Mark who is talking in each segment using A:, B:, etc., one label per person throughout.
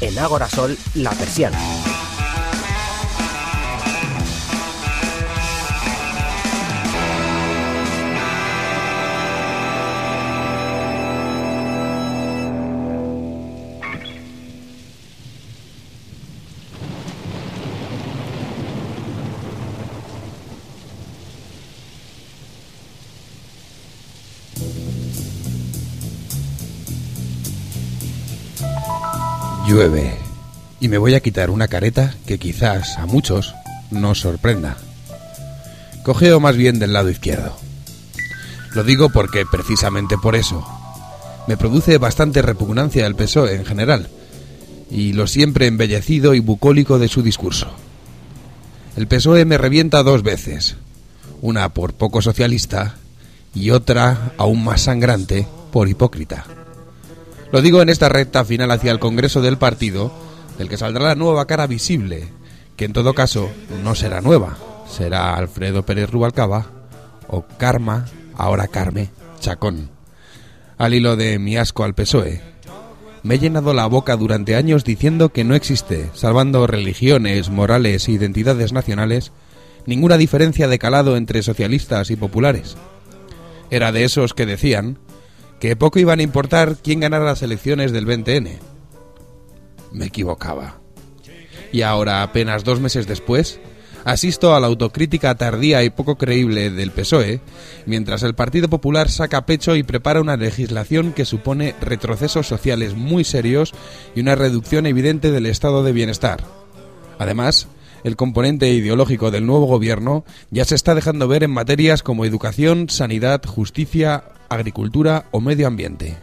A: en Ágora Sol La Persiana.
B: Y me voy a quitar una careta que quizás a muchos nos sorprenda. Cogeo más bien del lado izquierdo. Lo digo porque precisamente por eso me produce bastante repugnancia el PSOE en general y lo siempre embellecido y bucólico de su discurso. El PSOE me revienta dos veces, una por poco socialista y otra, aún más sangrante, por hipócrita. Lo digo en esta recta final hacia el Congreso del partido, del que saldrá la nueva cara visible, que en todo caso no será nueva, será Alfredo Pérez Rubalcaba o Karma, ahora Carme, Chacón. Al hilo de mi asco al PSOE, me he llenado la boca durante años diciendo que no existe, salvando religiones, morales e identidades nacionales, ninguna diferencia de calado entre socialistas y populares. Era de esos que decían que poco iban a importar quién ganara las elecciones del 20N. Me equivocaba. Y ahora, apenas dos meses después, asisto a la autocrítica tardía y poco creíble del PSOE, mientras el Partido Popular saca pecho y prepara una legislación que supone retrocesos sociales muy serios y una reducción evidente del estado de bienestar. Además, el componente ideológico del nuevo gobierno ya se está dejando ver en materias como educación, sanidad, justicia, agricultura o medio ambiente.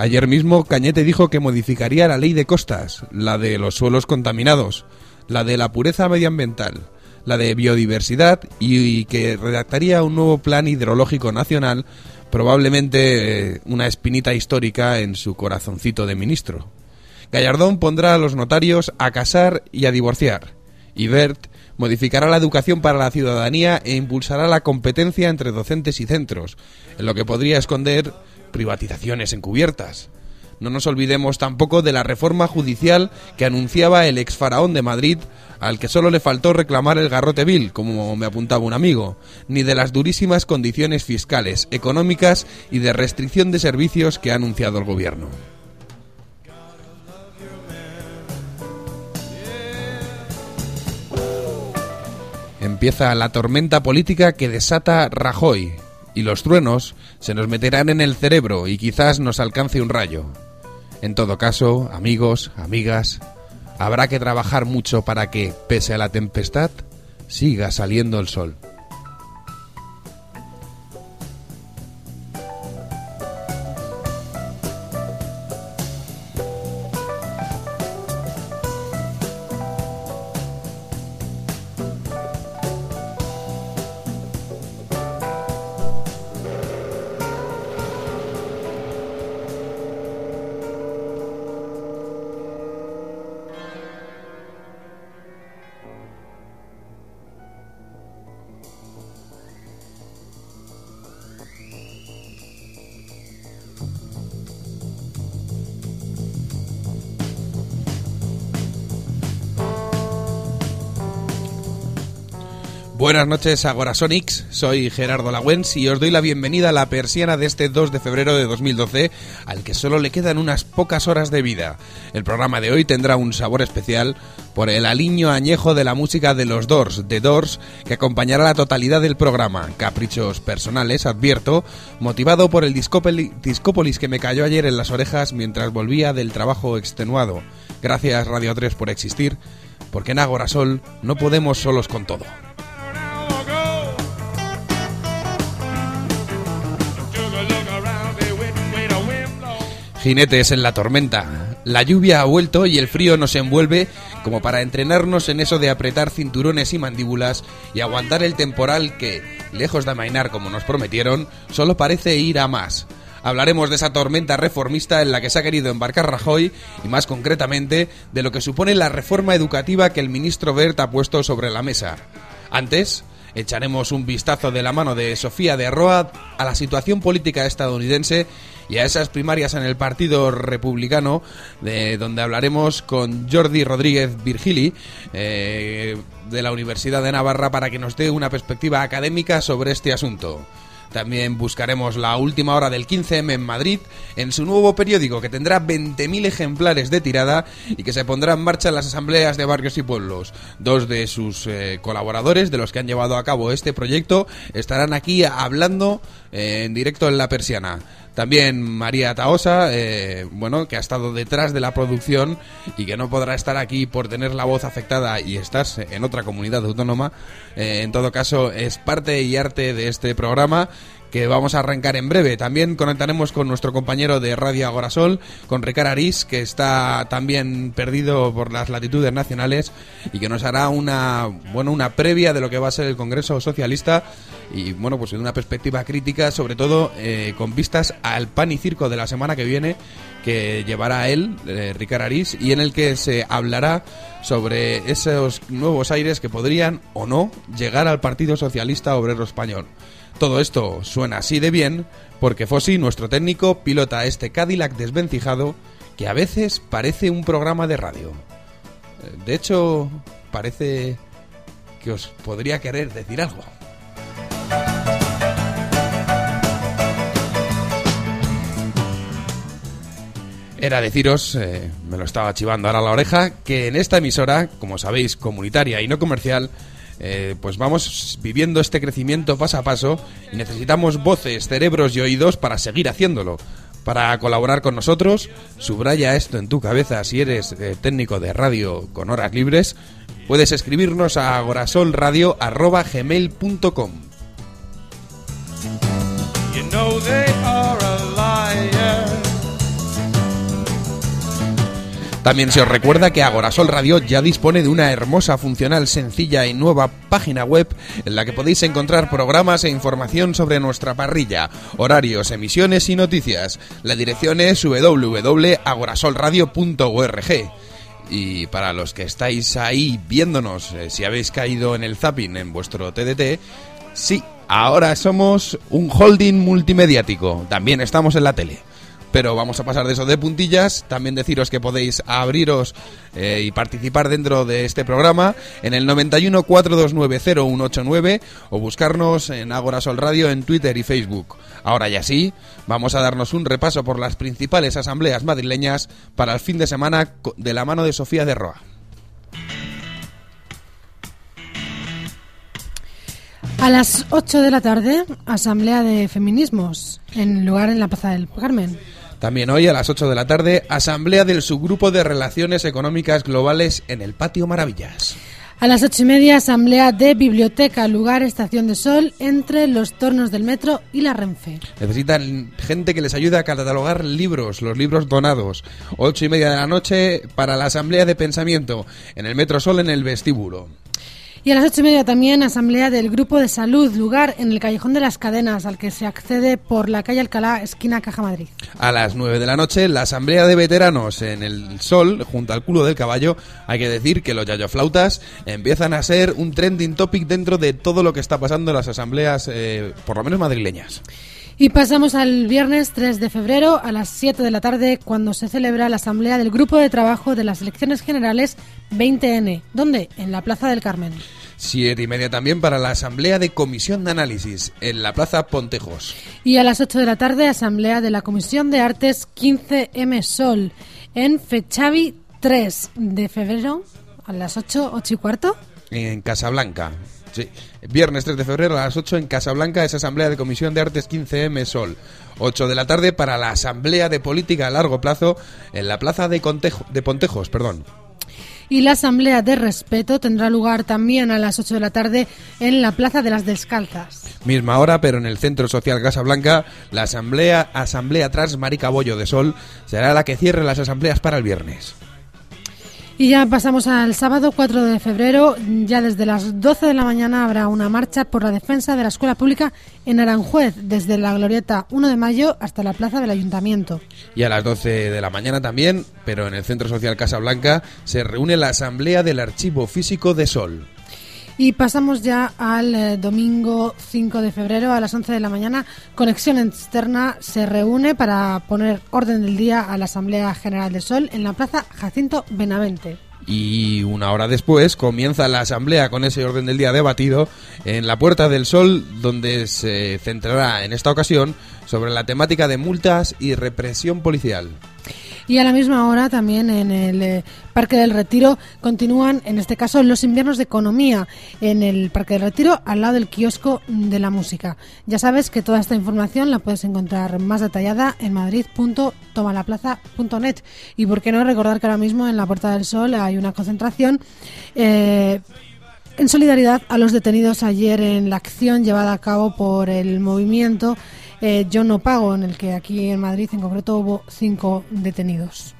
B: Ayer mismo Cañete dijo que modificaría la ley de costas, la de los suelos contaminados, la de la pureza medioambiental, la de biodiversidad y, que redactaría un nuevo plan hidrológico nacional, probablemente eh, una espinita histórica en su corazoncito de ministro. Gallardón pondrá a los notarios a casar y a divorciar. Y Bert modificará la educación para la ciudadanía e impulsará la competencia entre docentes y centros, en lo que podría esconder privatizaciones encubiertas. No nos olvidemos tampoco de la reforma judicial que anunciaba el ex faraón de Madrid, al que solo le faltó reclamar el garrote vil, como me apuntaba un amigo, ni de las durísimas condiciones fiscales, económicas y de restricción de servicios que ha anunciado el gobierno. Empieza la tormenta política que desata Rajoy y los truenos se nos meterán en el cerebro y quizás nos alcance un rayo. En todo caso, amigos, amigas, habrá que trabajar mucho para que, pese a la tempestad, siga saliendo el sol. Buenas noches, Agorasonics. Soy Gerardo Lagüens y os doy la bienvenida a la persiana de este 2 de febrero de 2012, al que solo le quedan unas pocas horas de vida. El programa de hoy tendrá un sabor especial por el aliño añejo de la música de los Doors, The Doors, que acompañará la totalidad del programa. Caprichos personales, advierto, motivado por el discópolis que me cayó ayer en las orejas mientras volvía del trabajo extenuado. Gracias Radio 3 por existir, porque en Agorasol no podemos solos con todo. Jinetes en la tormenta. La lluvia ha vuelto y el frío nos envuelve como para entrenarnos en eso de apretar cinturones y mandíbulas y aguantar el temporal que, lejos de amainar como nos prometieron, solo parece ir a más. Hablaremos de esa tormenta reformista en la que se ha querido embarcar Rajoy y más concretamente de lo que supone la reforma educativa que el ministro Bert ha puesto sobre la mesa. Antes, echaremos un vistazo de la mano de Sofía de Roa a la situación política estadounidense y a esas primarias en el Partido Republicano, de donde hablaremos con Jordi Rodríguez Virgili, eh, de la Universidad de Navarra, para que nos dé una perspectiva académica sobre este asunto. También buscaremos la última hora del 15M en Madrid en su nuevo periódico que tendrá 20.000 ejemplares de tirada y que se pondrá en marcha en las asambleas de barrios y pueblos. Dos de sus eh, colaboradores, de los que han llevado a cabo este proyecto, estarán aquí hablando eh, en directo en La Persiana. También María Taosa, eh, bueno, que ha estado detrás de la producción y que no podrá estar aquí por tener la voz afectada y estás en otra comunidad autónoma. en todo caso, es parte y arte de este programa que vamos a arrancar en breve. También conectaremos con nuestro compañero de Radio Agorasol, con Ricardo Arís, que está también perdido por las latitudes nacionales y que nos hará una, bueno, una previa de lo que va a ser el Congreso Socialista y, bueno, pues de una perspectiva crítica, sobre todo eh, con vistas al pan y circo de la semana que viene que llevará él, eh, Ricardo Arís, y en el que se hablará sobre esos nuevos aires que podrían o no llegar al Partido Socialista Obrero Español. Todo esto suena así de bien porque Fossi, nuestro técnico, pilota este Cadillac desvencijado que a veces parece un programa de radio. Eh, de hecho, parece que os podría querer decir algo. Era deciros, eh, me lo estaba chivando ahora a la oreja, que en esta emisora, como sabéis, comunitaria y no comercial, eh, pues vamos viviendo este crecimiento paso a paso y necesitamos voces, cerebros y oídos para seguir haciéndolo. Para colaborar con nosotros, subraya esto en tu cabeza si eres eh, técnico de radio con horas libres, puedes escribirnos a agorasolradio.gmail.com También se os recuerda que Agorasol Radio ya dispone de una hermosa, funcional, sencilla y nueva página web en la que podéis encontrar programas e información sobre nuestra parrilla, horarios, emisiones y noticias. La dirección es www.agorasolradio.org. Y para los que estáis ahí viéndonos, eh, si habéis caído en el zapping en vuestro TDT, sí, ahora somos un holding multimediático. También estamos en la tele pero vamos a pasar de eso de puntillas. También deciros que podéis abriros eh, y participar dentro de este programa en el 91 429 0189 o buscarnos en Agora Radio en Twitter y Facebook. Ahora ya sí, vamos a darnos un repaso por las principales asambleas madrileñas para el fin de semana de la mano de Sofía de Roa.
C: A las 8 de la tarde, Asamblea de Feminismos, en lugar en la Plaza del Carmen.
B: También hoy a las 8 de la tarde, asamblea del subgrupo de Relaciones Económicas Globales en el Patio Maravillas.
C: A las ocho y media, asamblea de biblioteca, lugar, estación de sol, entre los tornos del metro y la Renfe.
B: Necesitan gente que les ayude a catalogar libros, los libros donados. Ocho y media de la noche para la asamblea de pensamiento, en el metro sol, en el vestíbulo.
C: Y a las ocho y media también asamblea del Grupo de Salud, lugar en el Callejón de las Cadenas, al que se accede por la calle Alcalá, esquina Caja Madrid.
B: A las nueve de la noche, la asamblea de veteranos en el Sol, junto al culo del caballo. Hay que decir que los yayoflautas empiezan a ser un trending topic dentro de todo lo que está pasando en las asambleas, eh, por lo menos madrileñas.
C: Y pasamos al viernes 3 de febrero a las 7 de la tarde cuando se celebra la asamblea del Grupo de Trabajo de las Elecciones Generales 20N. ¿Dónde? En la Plaza del Carmen.
B: Siete y media también para la Asamblea de Comisión de Análisis en la Plaza Pontejos.
C: Y a las 8 de la tarde, Asamblea de la Comisión de Artes 15M Sol en Fechavi 3 de febrero a las 8, 8 y cuarto.
B: En Casablanca. Sí. Viernes 3 de febrero a las 8 en Casablanca es Asamblea de Comisión de Artes 15M Sol. 8 de la tarde para la Asamblea de Política a Largo Plazo en la Plaza de, de Pontejos. Perdón.
C: Y la Asamblea de Respeto tendrá lugar también a las 8 de la tarde en la Plaza de las Descalzas.
B: Misma hora, pero en el Centro Social Casablanca, la Asamblea, Asamblea Trans Maricabollo de Sol será la que cierre las asambleas para el viernes.
C: Y ya pasamos al sábado 4 de febrero. Ya desde las 12 de la mañana habrá una marcha por la defensa de la escuela pública en Aranjuez, desde la glorieta 1 de mayo hasta la plaza del ayuntamiento.
B: Y a las 12 de la mañana también, pero en el Centro Social Casa Blanca, se reúne la Asamblea del Archivo Físico de Sol.
C: Y pasamos ya al eh, domingo 5 de febrero a las 11 de la mañana. Conexión Externa se reúne para poner orden del día a la Asamblea General de Sol en la Plaza Jacinto Benavente.
B: Y una hora después comienza la asamblea con ese orden del día debatido en la Puerta del Sol, donde se centrará en esta ocasión sobre la temática de multas y represión policial.
C: Y a la misma hora también en el eh, Parque del Retiro continúan, en este caso, los inviernos de economía en el Parque del Retiro al lado del kiosco de la música. Ya sabes que toda esta información la puedes encontrar más detallada en madrid.tomalaplaza.net. Y por qué no recordar que ahora mismo en la Puerta del Sol hay una concentración. Eh, en solidaridad a los detenidos ayer en la acción llevada a cabo por el movimiento eh, Yo no pago, en el que aquí en Madrid en concreto hubo cinco detenidos.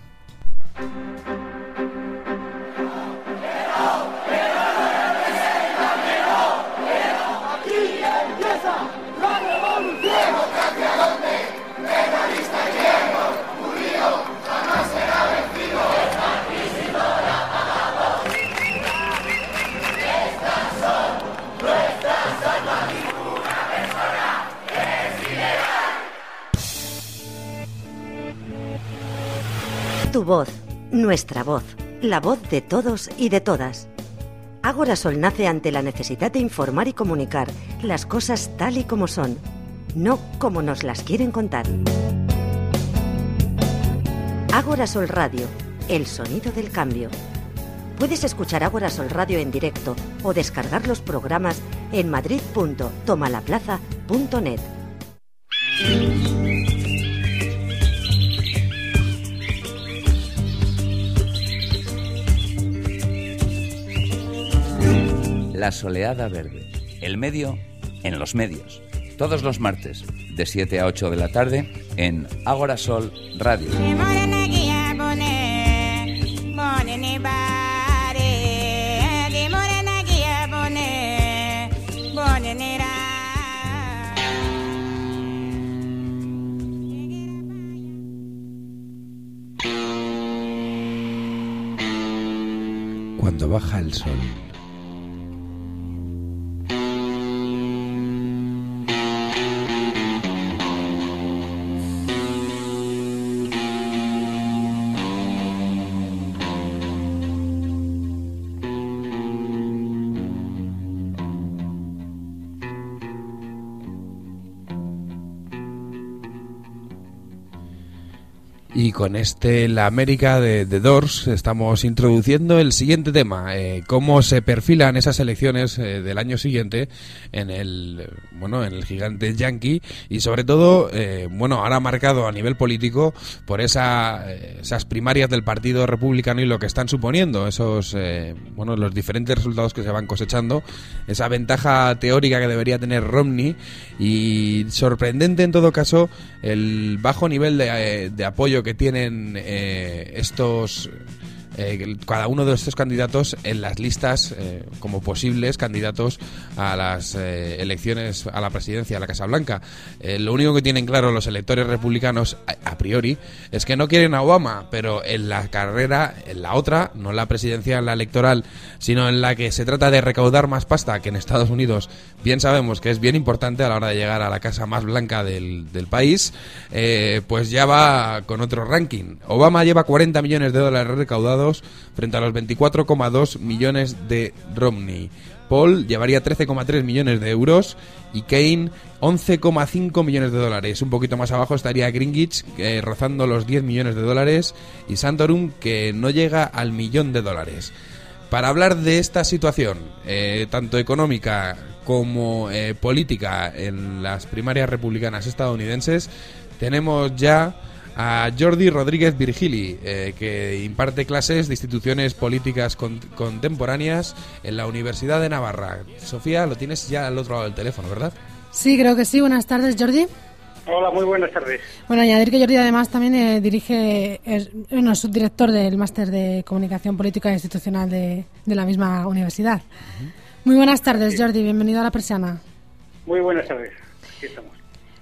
D: Tu voz, nuestra voz, la voz de todos y de todas. Ágora Sol nace ante la necesidad de informar y comunicar las cosas tal y como son, no como nos las quieren contar. Ágora Sol Radio, el sonido del cambio. Puedes escuchar Ágora Sol Radio en directo o descargar los programas en madrid.tomalaplaza.net.
E: La Soleada Verde. El medio en los medios. Todos los martes, de 7 a 8 de la tarde, en Ágora Sol Radio.
B: Cuando baja el sol. Con este La América de The Doors estamos introduciendo el siguiente tema, eh, cómo se perfilan esas elecciones eh, del año siguiente en el bueno en el gigante yankee y sobre todo eh, bueno ahora marcado a nivel político por esa, esas primarias del Partido Republicano y lo que están suponiendo esos bueno los diferentes resultados que se van cosechando esa ventaja teórica que debería tener Romney y sorprendente en todo caso el bajo nivel de, apoyo que tienen eh, estos eh, cada uno de estos candidatos en las listas eh, como posibles candidatos a las eh, elecciones a la presidencia a la Casa Blanca. lo único que tienen claro los electores republicanos a, priori es que no quieren a Obama, pero en la carrera, en la otra, no la presidencial, la electoral, sino en la que se trata de recaudar más pasta, que en Estados Unidos bien sabemos que es bien importante a la hora de llegar a la casa más blanca del, del país, pues ya va con otro ranking. Obama lleva 40 millones de dólares recaudados frente a los 24,2 millones de Romney. Paul llevaría 13,3 millones de euros y Kane 11,5 millones de dólares. Un poquito más abajo estaría Gringich eh, rozando los 10 millones de dólares y Santorum que no llega al millón de dólares. Para hablar de esta situación, eh, tanto económica como eh, política en las primarias republicanas estadounidenses, tenemos ya a Jordi Rodríguez Virgili, eh, que imparte clases de instituciones políticas contemporáneas en la Universidad de Navarra. Sofía, lo tienes ya al otro lado del teléfono, ¿verdad?
C: Sí, creo que sí. Buenas tardes, Jordi.
F: Hola, muy buenas tardes.
C: Bueno, añadir que Jordi además también eh, dirige, es, bueno, subdirector del Máster de Comunicación Política e Institucional de, la misma universidad. Muy buenas tardes, Jordi. Bienvenido a La Persiana.
F: Muy buenas tardes. Aquí estamos.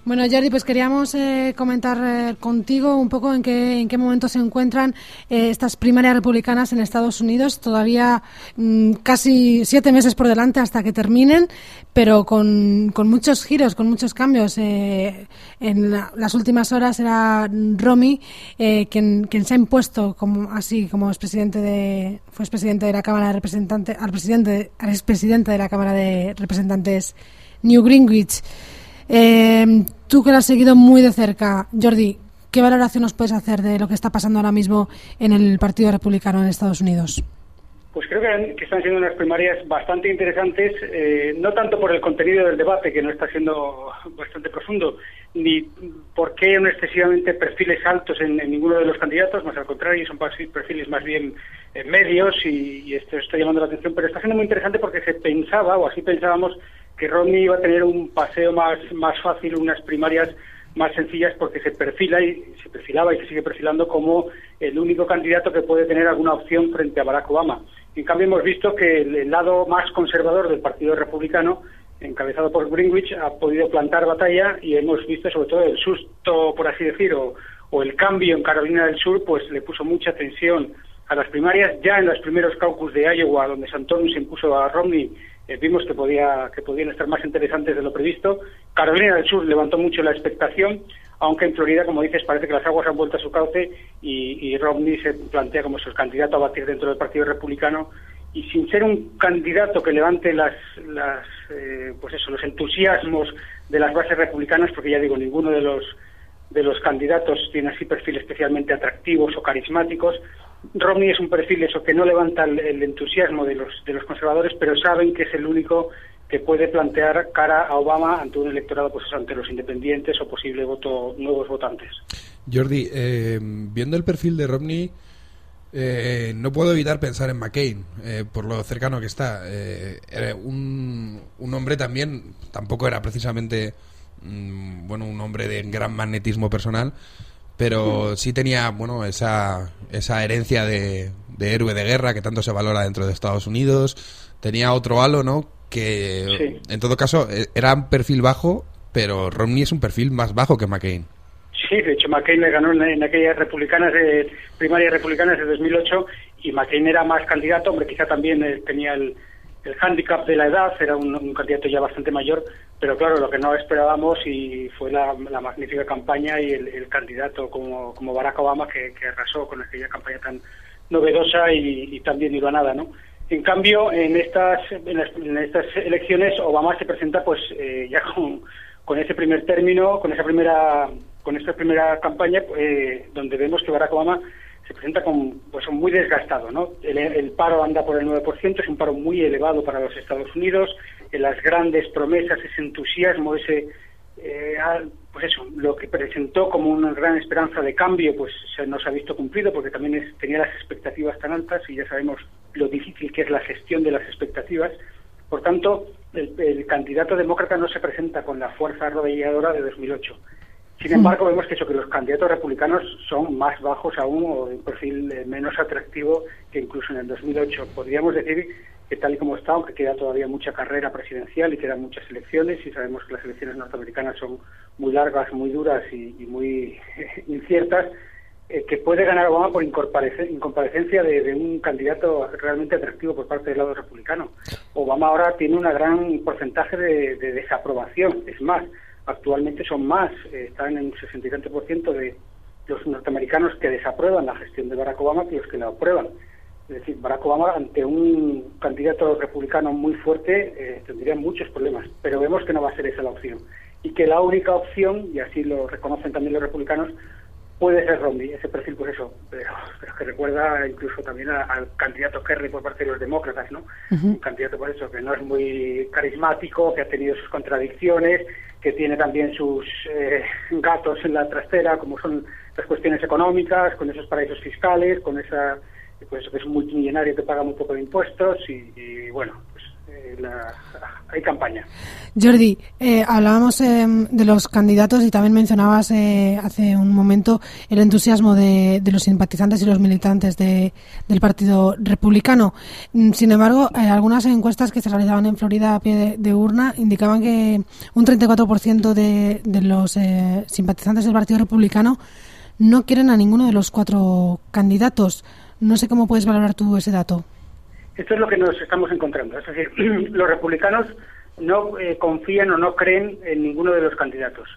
C: Bueno, Jordi, pues queríamos eh, comentar eh, contigo un poco en qué, en qué momento se encuentran eh, estas primarias republicanas en Estados Unidos. Todavía mm, casi siete meses por delante hasta que terminen, pero con, con muchos giros, con muchos cambios. en las últimas horas era Romy quien, quien se ha impuesto como así como es presidente de fue presidente de la Cámara de Representantes, al presidente, al expresidente de la Cámara de Representantes New Greenwich. Eh, tú que lo has seguido muy de cerca, Jordi, ¿qué valoración nos puedes hacer de lo que está pasando ahora mismo en el Partido Republicano en Estados Unidos?
F: Pues creo que, están siendo unas primarias bastante interesantes, eh, no tanto por el contenido del debate, que no está siendo bastante profundo, ni porque no excesivamente perfiles altos en, ninguno de los candidatos, más al contrario, son perfiles más bien eh, medios y, esto está llamando la atención, pero está siendo muy interesante porque se pensaba, o así pensábamos, que Romney iba a tener un paseo más, más fácil, unas primarias más sencillas porque se perfila y se perfilaba y se sigue perfilando como el único candidato que puede tener alguna opción frente a Barack Obama. En cambio hemos visto que el, lado más conservador del Partido Republicano, encabezado por Greenwich, ha podido plantar batalla y hemos visto sobre todo el susto, por así decir, o, o el cambio en Carolina del Sur, pues le puso mucha tensión a las primarias. Ya en los primeros caucus de Iowa, donde Santorum se impuso a Romney, eh, vimos que podía que podían estar más interesantes de lo previsto. Carolina del Sur levantó mucho la expectación, aunque en Florida, como dices, parece que las aguas han vuelto a su cauce y, Romney se plantea como su candidato a batir dentro del Partido Republicano y sin ser un candidato que levante las, las eh, pues eso, los entusiasmos de las bases republicanas, porque ya digo, ninguno de los de los candidatos tiene así perfiles especialmente atractivos o carismáticos, Romney es un perfil eso que no levanta el, entusiasmo de los de los conservadores, pero saben que es el único que puede plantear cara a Obama ante un electorado pues ante los independientes o posible voto nuevos votantes.
B: Jordi, eh, viendo el perfil de Romney, eh, no puedo evitar pensar en McCain, eh, por lo cercano que está. era un, un hombre también, tampoco era precisamente mm, bueno un hombre de gran magnetismo personal, pero sí tenía, bueno, esa, esa herencia de, héroe de guerra que tanto se valora dentro de Estados Unidos. Tenía otro halo, ¿no? Que en todo caso e, era un perfil bajo, pero Romney es un perfil más bajo que McCain.
F: Sí, de hecho McCain le ganó en, aquellas republicanas, de, primarias republicanas de 2008 y McCain era más candidato, hombre, quizá también eh, tenía el, el hándicap de la edad, era un, candidato ya bastante mayor, pero claro, lo que no esperábamos y fue la, magnífica campaña y el, candidato como, como, Barack Obama que, arrasó con aquella campaña tan novedosa y, y tan bien nada, ¿no? En cambio, en estas, en, estas elecciones Obama se presenta pues eh, ya con, con ese primer término, con esa primera con esta primera campaña, eh, donde vemos que Barack Obama se presenta con, pues, muy desgastado. ¿no? El, paro anda por el 9%, es un paro muy elevado para los Estados Unidos. En las grandes promesas, ese entusiasmo, ese. Eh, pues eso, lo que presentó como una gran esperanza de cambio, pues se nos ha visto cumplido porque también tenía las expectativas tan altas y ya sabemos lo difícil que es la gestión de las expectativas. Por tanto, el, el candidato demócrata no se presenta con la fuerza arrodilladora de 2008 sin embargo, vemos que, eso, que los candidatos republicanos son más bajos aún o de un perfil eh, menos atractivo que incluso en el 2008. Podríamos decir que tal y como está, aunque queda todavía mucha carrera presidencial y quedan muchas elecciones, y sabemos que las elecciones norteamericanas son muy largas, muy duras y, muy inciertas, eh, que puede ganar Obama por incomparecencia de, un candidato realmente atractivo por parte del lado republicano. Obama ahora tiene un gran porcentaje de desaprobación. Es más, actualmente son más, eh, están en un 67% de los norteamericanos que desaprueban la gestión de Barack Obama que los que la aprueban. Es decir, Barack Obama ante un candidato republicano muy fuerte eh, tendría muchos problemas, pero vemos que no va a ser esa la opción. Y que la única opción, y así lo reconocen también los republicanos, puede ser Romney, ese perfil, pues eso, pero, que recuerda incluso también al candidato Kerry por parte de los demócratas, ¿no? Un candidato, por eso, que no es muy carismático, que ha tenido sus contradicciones, que tiene también sus eh, gatos en la trastera, como son las cuestiones económicas, con esos paraísos fiscales, con esa, pues que es un multimillonario que paga muy poco de impuestos y, bueno, pues eh, la, hay campaña.
C: Jordi, eh, hablábamos eh, de los candidatos y también mencionabas eh, hace un momento el entusiasmo de, los simpatizantes y los militantes de, del Partido Republicano. Mm, Sin embargo, eh, algunas encuestas que se realizaban en Florida a pie de, de urna indicaban que un 34% de, de los eh, simpatizantes del Partido Republicano no quieren a ninguno de los cuatro candidatos. No sé cómo puedes valorar tú ese dato.
F: Esto es lo que nos estamos encontrando. Es decir, los republicanos no eh, confían o no creen en ninguno de los candidatos.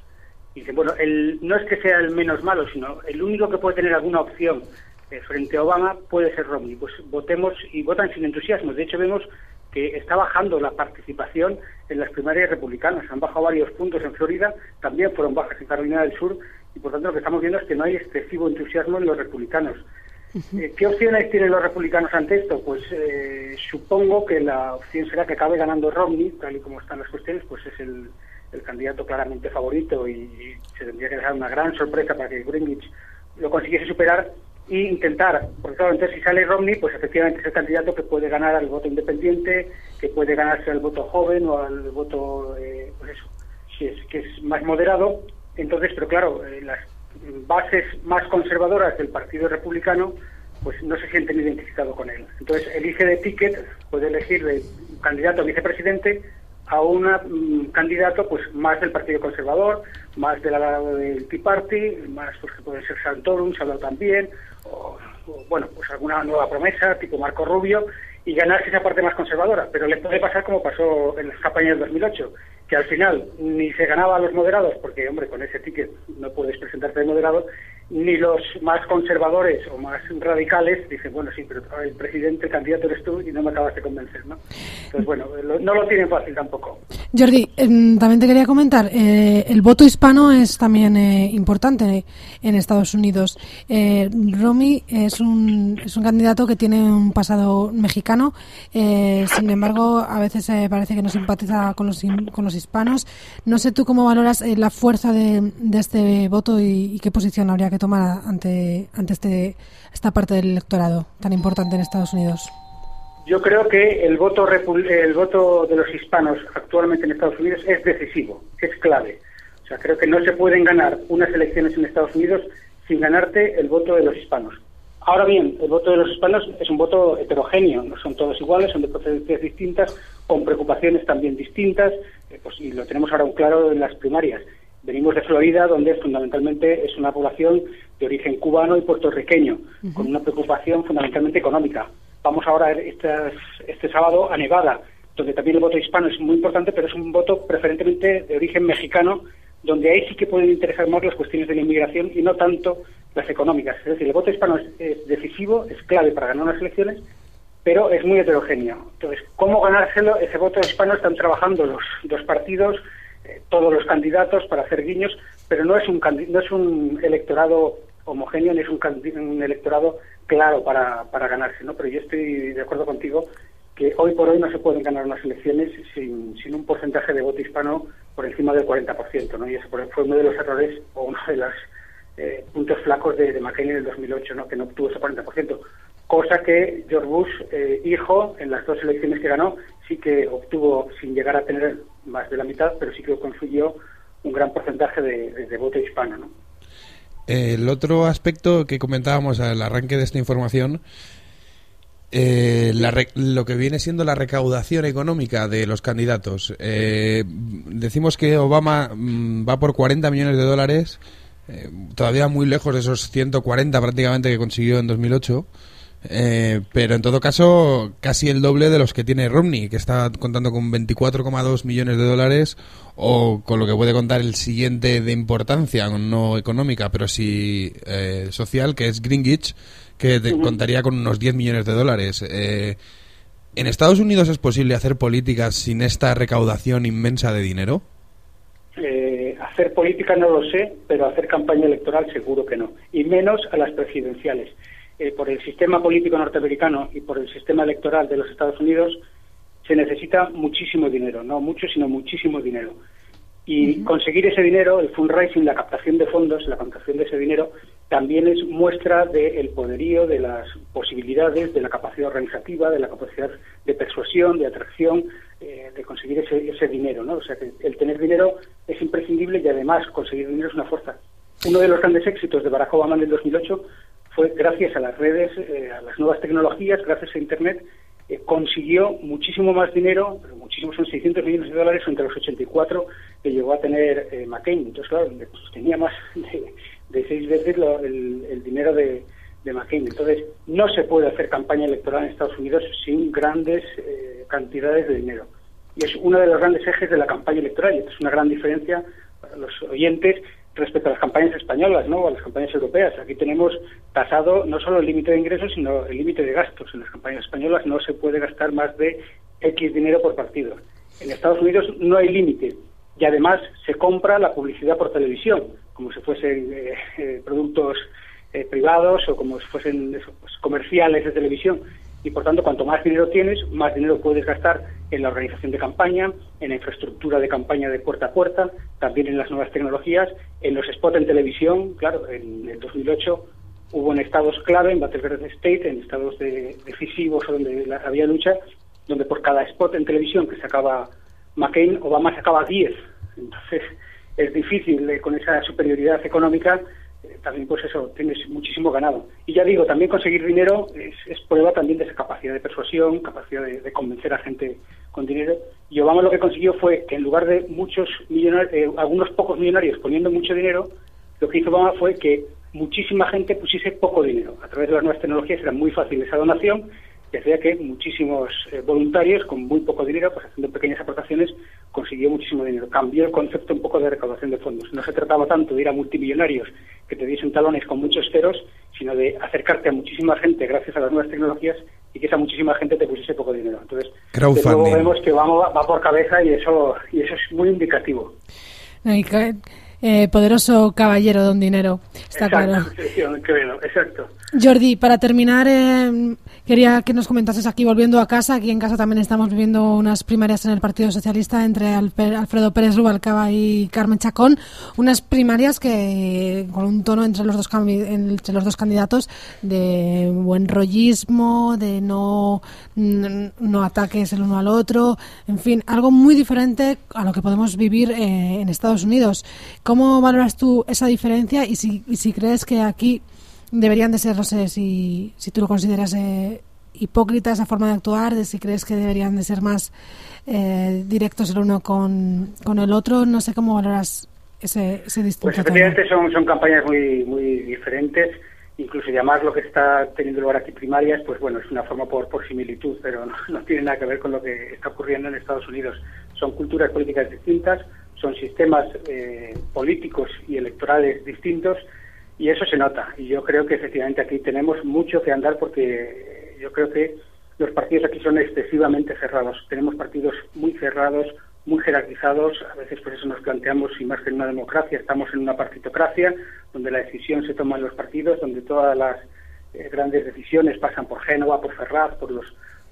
F: Dicen, bueno, el, no es que sea el menos malo, sino el único que puede tener alguna opción eh, frente a Obama puede ser Romney. Pues votemos y votan sin entusiasmo. De hecho, vemos que está bajando la participación en las primarias republicanas. Han bajado varios puntos en Florida, también fueron bajas en Carolina del Sur, y por tanto lo que estamos viendo es que no hay excesivo entusiasmo en los republicanos. Eh, ¿Qué opciones tienen los republicanos ante esto? Pues eh, supongo que la opción será que acabe ganando Romney, tal y como están las cuestiones, pues es el, candidato claramente favorito y, y se tendría que dejar una gran sorpresa para que Greenwich lo consiguiese superar e intentar, porque claro, entonces si sale Romney, pues efectivamente es el candidato que puede ganar al voto independiente, que puede ganarse al voto joven o al voto, eh, pues eso, si es, que es más moderado. Entonces, pero claro, eh, las bases más conservadoras del Partido Republicano pues no se sienten identificados con él. Entonces elige de ticket, puede elegir de candidato a vicepresidente a un candidato pues más del Partido Conservador, más del lado del Tea Party, más pues que puede ser Santorum, hablado también, o, o, bueno, pues alguna nueva promesa tipo Marco Rubio y ganarse esa parte más conservadora, pero le puede pasar como pasó en las campañas del 2008, que al final ni se ganaba a los moderados, porque hombre, con ese ticket no puedes presentarte de moderado, ni los más conservadores o más radicales dicen, bueno, sí, pero el presidente, el candidato eres tú y no me acabas de convencer, ¿no? Entonces, bueno, no lo tienen fácil tampoco.
C: Jordi, eh, también te quería comentar, eh, el voto hispano es también eh, importante en Estados Unidos. Eh, Romy es un, es un candidato que tiene un pasado mexicano, eh, sin embargo, a veces parece que no simpatiza con los, con los hispanos. No sé tú cómo valoras la fuerza de, de este voto y, y qué posición habría que tomar ante, ante este, esta parte del electorado tan importante en Estados Unidos.
F: Yo creo que el voto, el voto de los hispanos actualmente en Estados Unidos es decisivo, es clave. O sea, creo que no se pueden ganar unas elecciones en Estados Unidos sin ganarte el voto de los hispanos. Ahora bien, el voto de los hispanos es un voto heterogéneo, no son todos iguales, son de procedencias distintas, con preocupaciones también distintas, eh, pues, y lo tenemos ahora un claro en las primarias. Venimos de Florida, donde fundamentalmente es una población de origen cubano y puertorriqueño, uh -huh. con una preocupación fundamentalmente económica. Vamos ahora estas, este sábado a Nevada, donde también el voto hispano es muy importante, pero es un voto preferentemente de origen mexicano, donde ahí sí que pueden interesar más las cuestiones de la inmigración y no tanto las económicas. Es decir, el voto hispano es, es decisivo, es clave para ganar unas elecciones, pero es muy heterogéneo. Entonces, ¿cómo ganárselo? Ese voto hispano están trabajando los dos partidos, todos los candidatos para hacer guiños, pero no es un, no es un electorado homogéneo ni es un, un electorado claro para, para ganarse, ¿no? Pero yo estoy de acuerdo contigo que hoy por hoy no se pueden ganar unas elecciones sin, sin un porcentaje de voto hispano por encima del 40%, ¿no? Y ese fue uno de los errores o uno de los eh, puntos flacos de, de McCain en el 2008, ¿no? Que no obtuvo ese 40%. Cosa que George Bush, eh, hijo, en las dos elecciones que ganó, sí que obtuvo, sin llegar a tener más de la mitad, pero sí que consiguió un gran porcentaje de, de, de voto hispano, ¿no?
B: El otro aspecto que comentábamos al arranque de esta información, eh, la lo que viene siendo la recaudación económica de los candidatos. Eh, decimos que Obama mmm, va por 40 millones de dólares, eh, todavía muy lejos de esos 140 prácticamente que consiguió en 2008. Eh, pero en todo caso, casi el doble de los que tiene Romney, que está contando con 24,2 millones de dólares, o con lo que puede contar el siguiente de importancia, no económica, pero sí eh, social, que es Greenwich, que contaría con unos 10 millones de dólares. Eh, ¿En Estados Unidos es posible hacer políticas sin esta recaudación inmensa de dinero?
F: Eh, hacer política no lo sé, pero hacer campaña electoral seguro que no, y menos a las presidenciales eh, por el sistema político norteamericano y por el sistema electoral de los Estados Unidos se necesita muchísimo dinero, no mucho, sino muchísimo dinero. Y uh -huh. conseguir ese dinero, el fundraising, la captación de fondos, la captación de ese dinero, también es muestra del poderío, de las posibilidades, de la capacidad organizativa, de la capacidad de persuasión, de atracción, eh, de conseguir ese, ese dinero, ¿no? O sea que el tener dinero es imprescindible y además conseguir dinero es una fuerza. Uno de los grandes éxitos de Barack Obama en el 2008 fue gracias a las redes, eh, a las nuevas tecnologías, gracias a Internet, eh, consiguió muchísimo más dinero, pero muchísimo son 600 millones de dólares entre los 84 que llegó a tener McCain. Entonces, claro, pues, tenía más de, seis veces el, dinero de, McCain. Entonces, no se puede hacer campaña electoral en Estados Unidos sin grandes eh, cantidades de dinero. Y es uno de los grandes ejes de la campaña electoral. Y esto es una gran diferencia para los oyentes respecto a las campañas españolas, ¿no? a las campañas europeas. Aquí tenemos tasado no solo el límite de ingresos, sino el límite de gastos. En las campañas españolas no se puede gastar más de X dinero por partido. En Estados Unidos no hay límite y además se compra la publicidad por televisión como si fuesen eh, eh, productos eh, privados o como si fuesen pues, comerciales de televisión. Y por tanto, cuanto más dinero tienes, más dinero puedes gastar en la organización de campaña, en la infraestructura de campaña de puerta a puerta, también en las nuevas tecnologías, en los spots en televisión. Claro, en el 2008 hubo en estados clave, en Battlefield State, en estados decisivos donde había lucha, donde por cada spot en televisión que sacaba McCain, Obama sacaba 10. Entonces, es difícil eh, con esa superioridad económica eh, también pues eso tienes muchísimo ganado. Y ya digo también conseguir dinero es, prueba también de esa capacidad de persuasión capacidad de, convencer a gente con dinero. Y Obama lo que consiguió fue que en lugar de muchos millonarios eh, algunos pocos millonarios poniendo mucho dinero lo que hizo Obama fue que muchísima gente pusiese poco dinero. A través de las nuevas tecnologías era muy fácil esa donación y hacía que muchísimos voluntarios con muy poco dinero pues haciendo pequeñas aportaciones consiguió muchísimo dinero. Cambió el concepto un poco de recaudación de fondos. No se trataba tanto de ir a multimillonarios que te diesen talones con muchos ceros, sino de acercarte a muchísima gente gracias a las nuevas tecnologías y que esa muchísima gente te pusiese poco dinero. Entonces, luego vemos que vamos, va por cabeza y eso, y eso es muy indicativo.
C: Eh, poderoso caballero don dinero, está claro.
F: exacto.
C: Jordi, para terminar, eh, quería que nos comentases aquí, volviendo a casa, aquí en casa también estamos viviendo unas primarias en el Partido Socialista entre Alfredo Pérez Rubalcaba y Carmen Chacón, unas primarias que con un tono entre los dos, entre los dos candidatos de buen rollismo, de no, no ataques el uno al otro, en fin, algo muy diferente a lo que podemos vivir eh, en Estados Unidos. ¿Cómo valoras tú esa diferencia y si, y si crees que aquí deberían de ser, no sé, si, si tú lo consideras eh, hipócrita esa forma de actuar, de si crees que deberían de ser más eh, directos el uno con, con el otro, no sé cómo valoras ese, ese distinto.
F: Pues efectivamente son, son campañas muy, muy diferentes, incluso llamar lo que está teniendo lugar aquí primarias, pues bueno, es una forma por, por similitud, pero no, tiene nada que ver con lo que está ocurriendo en Estados Unidos. Son culturas políticas distintas, son sistemas eh, políticos y electorales distintos, y eso se nota. Y yo creo que efectivamente aquí tenemos mucho que andar porque yo creo que los partidos aquí son excesivamente cerrados. Tenemos partidos muy cerrados, muy jerarquizados. A veces por eso nos planteamos, si más que en una democracia, estamos en una partitocracia, donde la decisión se toma en los partidos, donde todas las eh, grandes decisiones pasan por Génova, por Ferraz, por los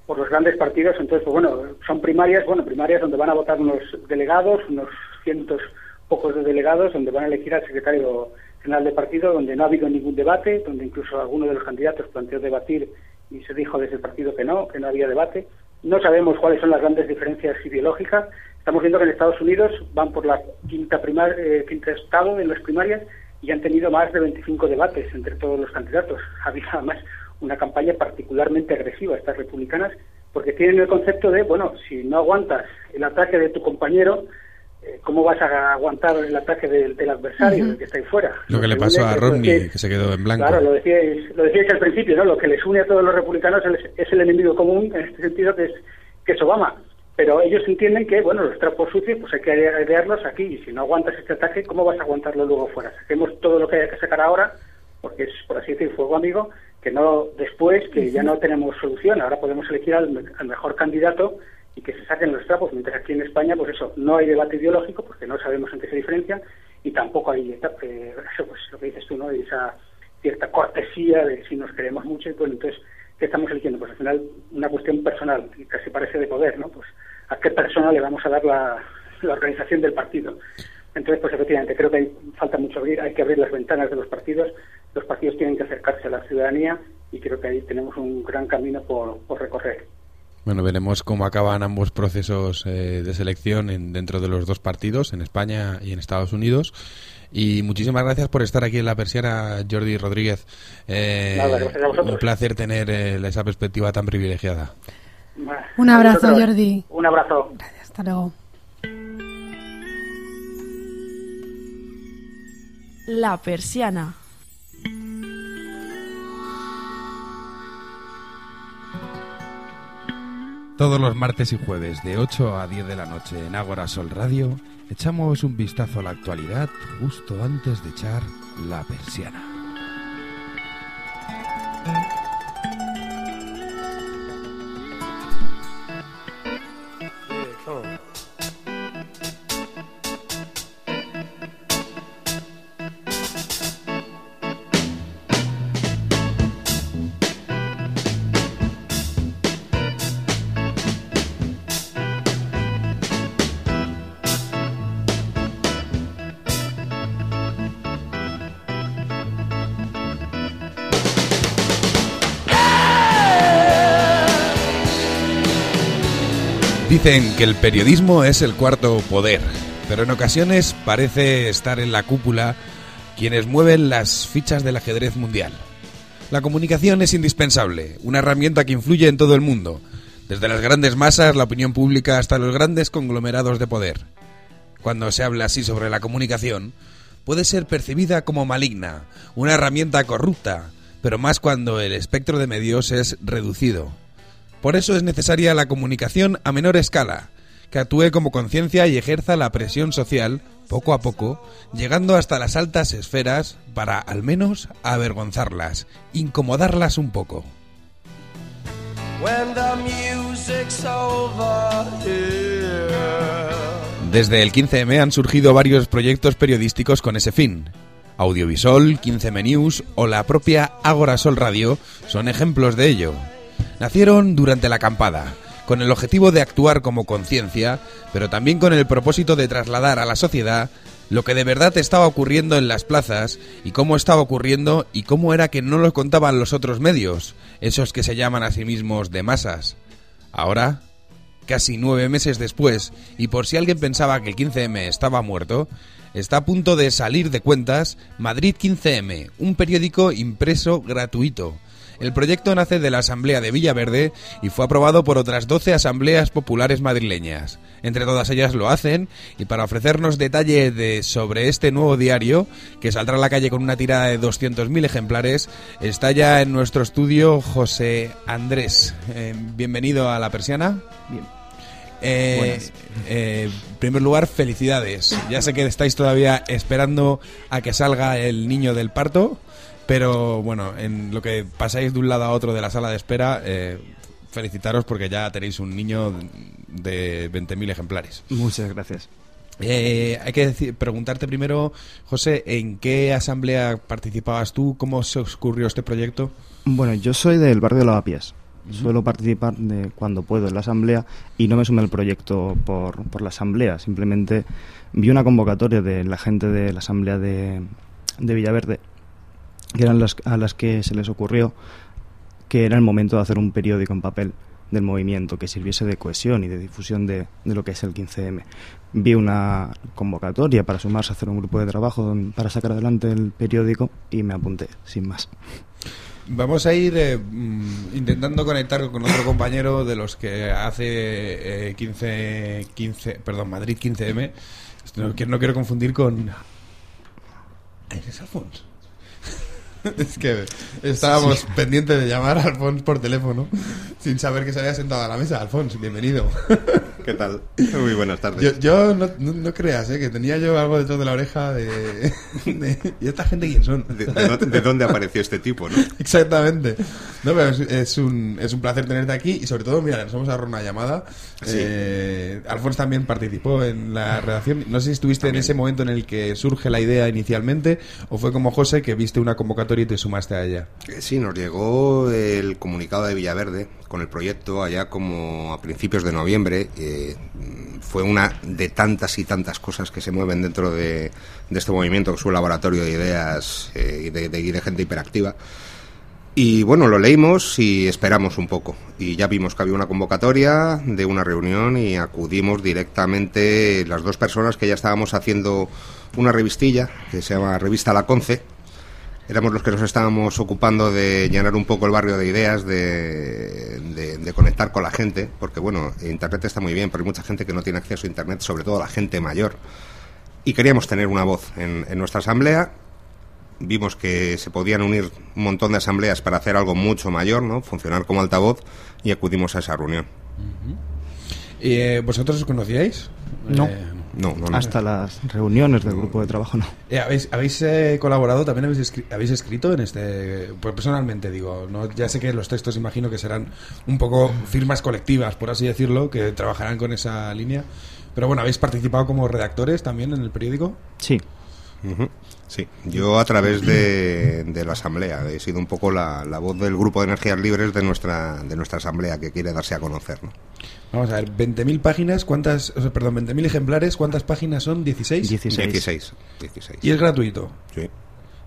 F: por los grandes partidos. Entonces, pues bueno, son primarias, bueno, primarias donde van a votar unos delegados, unos cientos pocos de delegados, donde van a elegir al secretario general de partido donde no ha habido ningún debate, donde incluso alguno de los candidatos planteó debatir y se dijo desde el partido que no, que no había debate. No sabemos cuáles son las grandes diferencias ideológicas. Estamos viendo que en Estados Unidos van por la quinta, primar, eh, quinta estado en las primarias y han tenido más de 25 debates entre todos los candidatos. Había además una campaña particularmente agresiva, estas republicanas, porque tienen el concepto de, bueno, si no aguantas el ataque de tu compañero, eh, ¿cómo vas a aguantar el ataque del, adversario, que está ahí fuera?
B: Lo que le pasó a Romney, que se quedó en blanco.
F: Claro, lo decíais, lo decíais al principio, ¿no? Lo que les une a todos los republicanos es, el enemigo común, en este sentido, que es, que es Obama. Pero ellos entienden que, bueno, los trapos sucios, pues hay que airearlos aquí, y si no aguantas este ataque, ¿cómo vas a aguantarlo luego fuera? Saquemos todo lo que haya que sacar ahora, porque es, por así decir, fuego amigo, que no después, que ya no tenemos solución, ahora podemos elegir al mejor candidato y que se saquen los trapos, mientras aquí en España, pues eso, no hay debate ideológico porque no sabemos en qué se diferencia y tampoco hay eh, eso, pues lo que dices tú, ¿no? esa cierta cortesía de si nos queremos mucho y pues entonces, ¿qué estamos eligiendo? Pues al final una cuestión personal, y casi parece de poder, ¿no? Pues a qué persona le vamos a dar la, la organización del partido. Entonces, pues efectivamente, creo que hay, falta mucho abrir, hay que abrir las ventanas de los partidos, los partidos tienen que acercarse a la ciudadanía y creo que ahí tenemos un gran camino por, recorrer.
B: Bueno, veremos cómo acaban ambos procesos eh, de selección en, dentro de los dos partidos, en España y en Estados Unidos. Y muchísimas gracias por estar aquí en la persiana, Jordi Rodríguez.
F: Eh, a
B: un placer tener eh, esa perspectiva tan privilegiada.
C: Un abrazo, Jordi.
F: Un abrazo.
C: Gracias, hasta luego.
G: La persiana.
B: Todos los martes y jueves de 8 a 10 de la noche en Ágora Sol Radio echamos un vistazo a la actualidad justo antes de echar la persiana. Dicen que el periodismo es el cuarto poder, pero en ocasiones parece estar en la cúpula quienes mueven las fichas del ajedrez mundial. La comunicación es indispensable, una herramienta que influye en todo el mundo, desde las grandes masas, la opinión pública, hasta los grandes conglomerados de poder. Cuando se habla así sobre la comunicación, puede ser percibida como maligna, una herramienta corrupta, pero más cuando el espectro de medios es reducido. Por eso es necesaria la comunicación a menor escala, que actúe como conciencia y ejerza la presión social, poco a poco, llegando hasta las altas esferas para, al menos, avergonzarlas, incomodarlas un poco. Desde el 15M han surgido varios proyectos periodísticos con ese fin. Audiovisual, 15M News o la propia Agora Sol Radio son ejemplos de ello. Nacieron durante la acampada, con el objetivo de actuar como conciencia, pero también con el propósito de trasladar a la sociedad lo que de verdad estaba ocurriendo en las plazas y cómo estaba ocurriendo y cómo era que no lo contaban los otros medios, esos que se llaman a sí mismos de masas. Ahora, casi nueve meses después, y por si alguien pensaba que el 15M estaba muerto, está a punto de salir de cuentas Madrid 15M, un periódico impreso gratuito, el proyecto nace de la Asamblea de Villaverde y fue aprobado por otras 12 asambleas populares madrileñas. Entre todas ellas lo hacen y para ofrecernos detalle de, sobre este nuevo diario, que saldrá a la calle con una tirada de 200.000 ejemplares, está ya en nuestro estudio José Andrés. Eh, bienvenido a La Persiana.
H: Bien.
B: Eh, eh, en primer lugar, felicidades. Ya sé que estáis todavía esperando a que salga el niño del parto. Pero bueno, en lo que pasáis de un lado a otro de la sala de espera, eh, felicitaros porque ya tenéis un niño de 20.000 ejemplares.
H: Muchas gracias.
B: Eh, hay que preguntarte primero, José, ¿en qué asamblea participabas tú? ¿Cómo se ocurrió este proyecto?
H: Bueno, yo soy del barrio de Lavapiés. Suelo participar de cuando puedo en la asamblea y no me sumé al proyecto por, por la asamblea. Simplemente vi una convocatoria de la gente de la asamblea de, de Villaverde que eran las a las que se les ocurrió que era el momento de hacer un periódico en papel del movimiento que sirviese de cohesión y de difusión de, de, lo que es el 15M. Vi una convocatoria para sumarse a hacer un grupo de trabajo para sacar adelante el periódico y me apunté, sin más.
B: Vamos a ir eh, mm, intentando conectar con otro compañero de los que hace 15, eh, 15, perdón, Madrid 15M. No, no quiero confundir con... ¿Eres Alfonso? es que estábamos pendientes de llamar a Alfonso por teléfono sin saber que se había sentado a la mesa. Alfonso, bienvenido.
I: ¿Qué tal? Muy buenas tardes.
B: Yo, no, no, creas, ¿eh? que tenía yo algo detrás de la oreja de, ¿Y esta gente quién son?
I: De, dónde apareció este tipo, no?
B: Exactamente. No, pero es, un, es un placer tenerte aquí y sobre todo, mira, nos vamos a dar una llamada. Eh, Alfonso también participó en la redacción. No sé si estuviste en ese momento en el que surge la idea inicialmente o fue como José que viste una convocatoria y te sumaste a ella.
I: Eh, sí, nos llegó el comunicado de Villaverde con el proyecto allá como a principios de noviembre. Eh, eh, fue una de tantas y tantas cosas que se mueven dentro de, este movimiento, que es un laboratorio de ideas eh, y, de, de, gente hiperactiva. Y bueno, lo leímos y esperamos un poco. Y ya vimos que había una convocatoria de una reunión y acudimos directamente las dos personas que ya estábamos haciendo una revistilla que se llama Revista La Conce. Éramos los que nos estábamos ocupando de llenar un poco el barrio de ideas, de, de, conectar con la gente, porque bueno, Internet está muy bien, pero hay mucha gente que no tiene acceso a Internet, sobre todo la gente mayor. Y queríamos tener una voz en, en nuestra asamblea vimos que se podían unir un montón de asambleas para hacer algo mucho mayor, ¿no? Funcionar como altavoz y acudimos a esa reunión.
B: ¿Y eh, vosotros os conocíais?
H: No.
B: Eh,
H: no, no, Hasta las reuniones del grupo de trabajo, no.
B: Eh, ¿Habéis, habéis colaborado, también habéis, habéis escrito en este...? Pues personalmente digo, no, ya sé que los textos imagino que serán un poco firmas colectivas, por así decirlo, que trabajarán con esa línea. Pero bueno, ¿habéis participado como redactores también en el periódico?
H: Sí.
I: Sí, yo a través de, la asamblea he sido un poco la, voz del grupo de energías libres de nuestra de nuestra asamblea que quiere darse a conocer. ¿no?
B: Vamos a ver, 20.000 páginas, ¿cuántas, perdón, 20.000 ejemplares, ¿cuántas páginas son? ¿16?
H: 16.
I: 16.
B: ¿Y es gratuito?
I: Sí.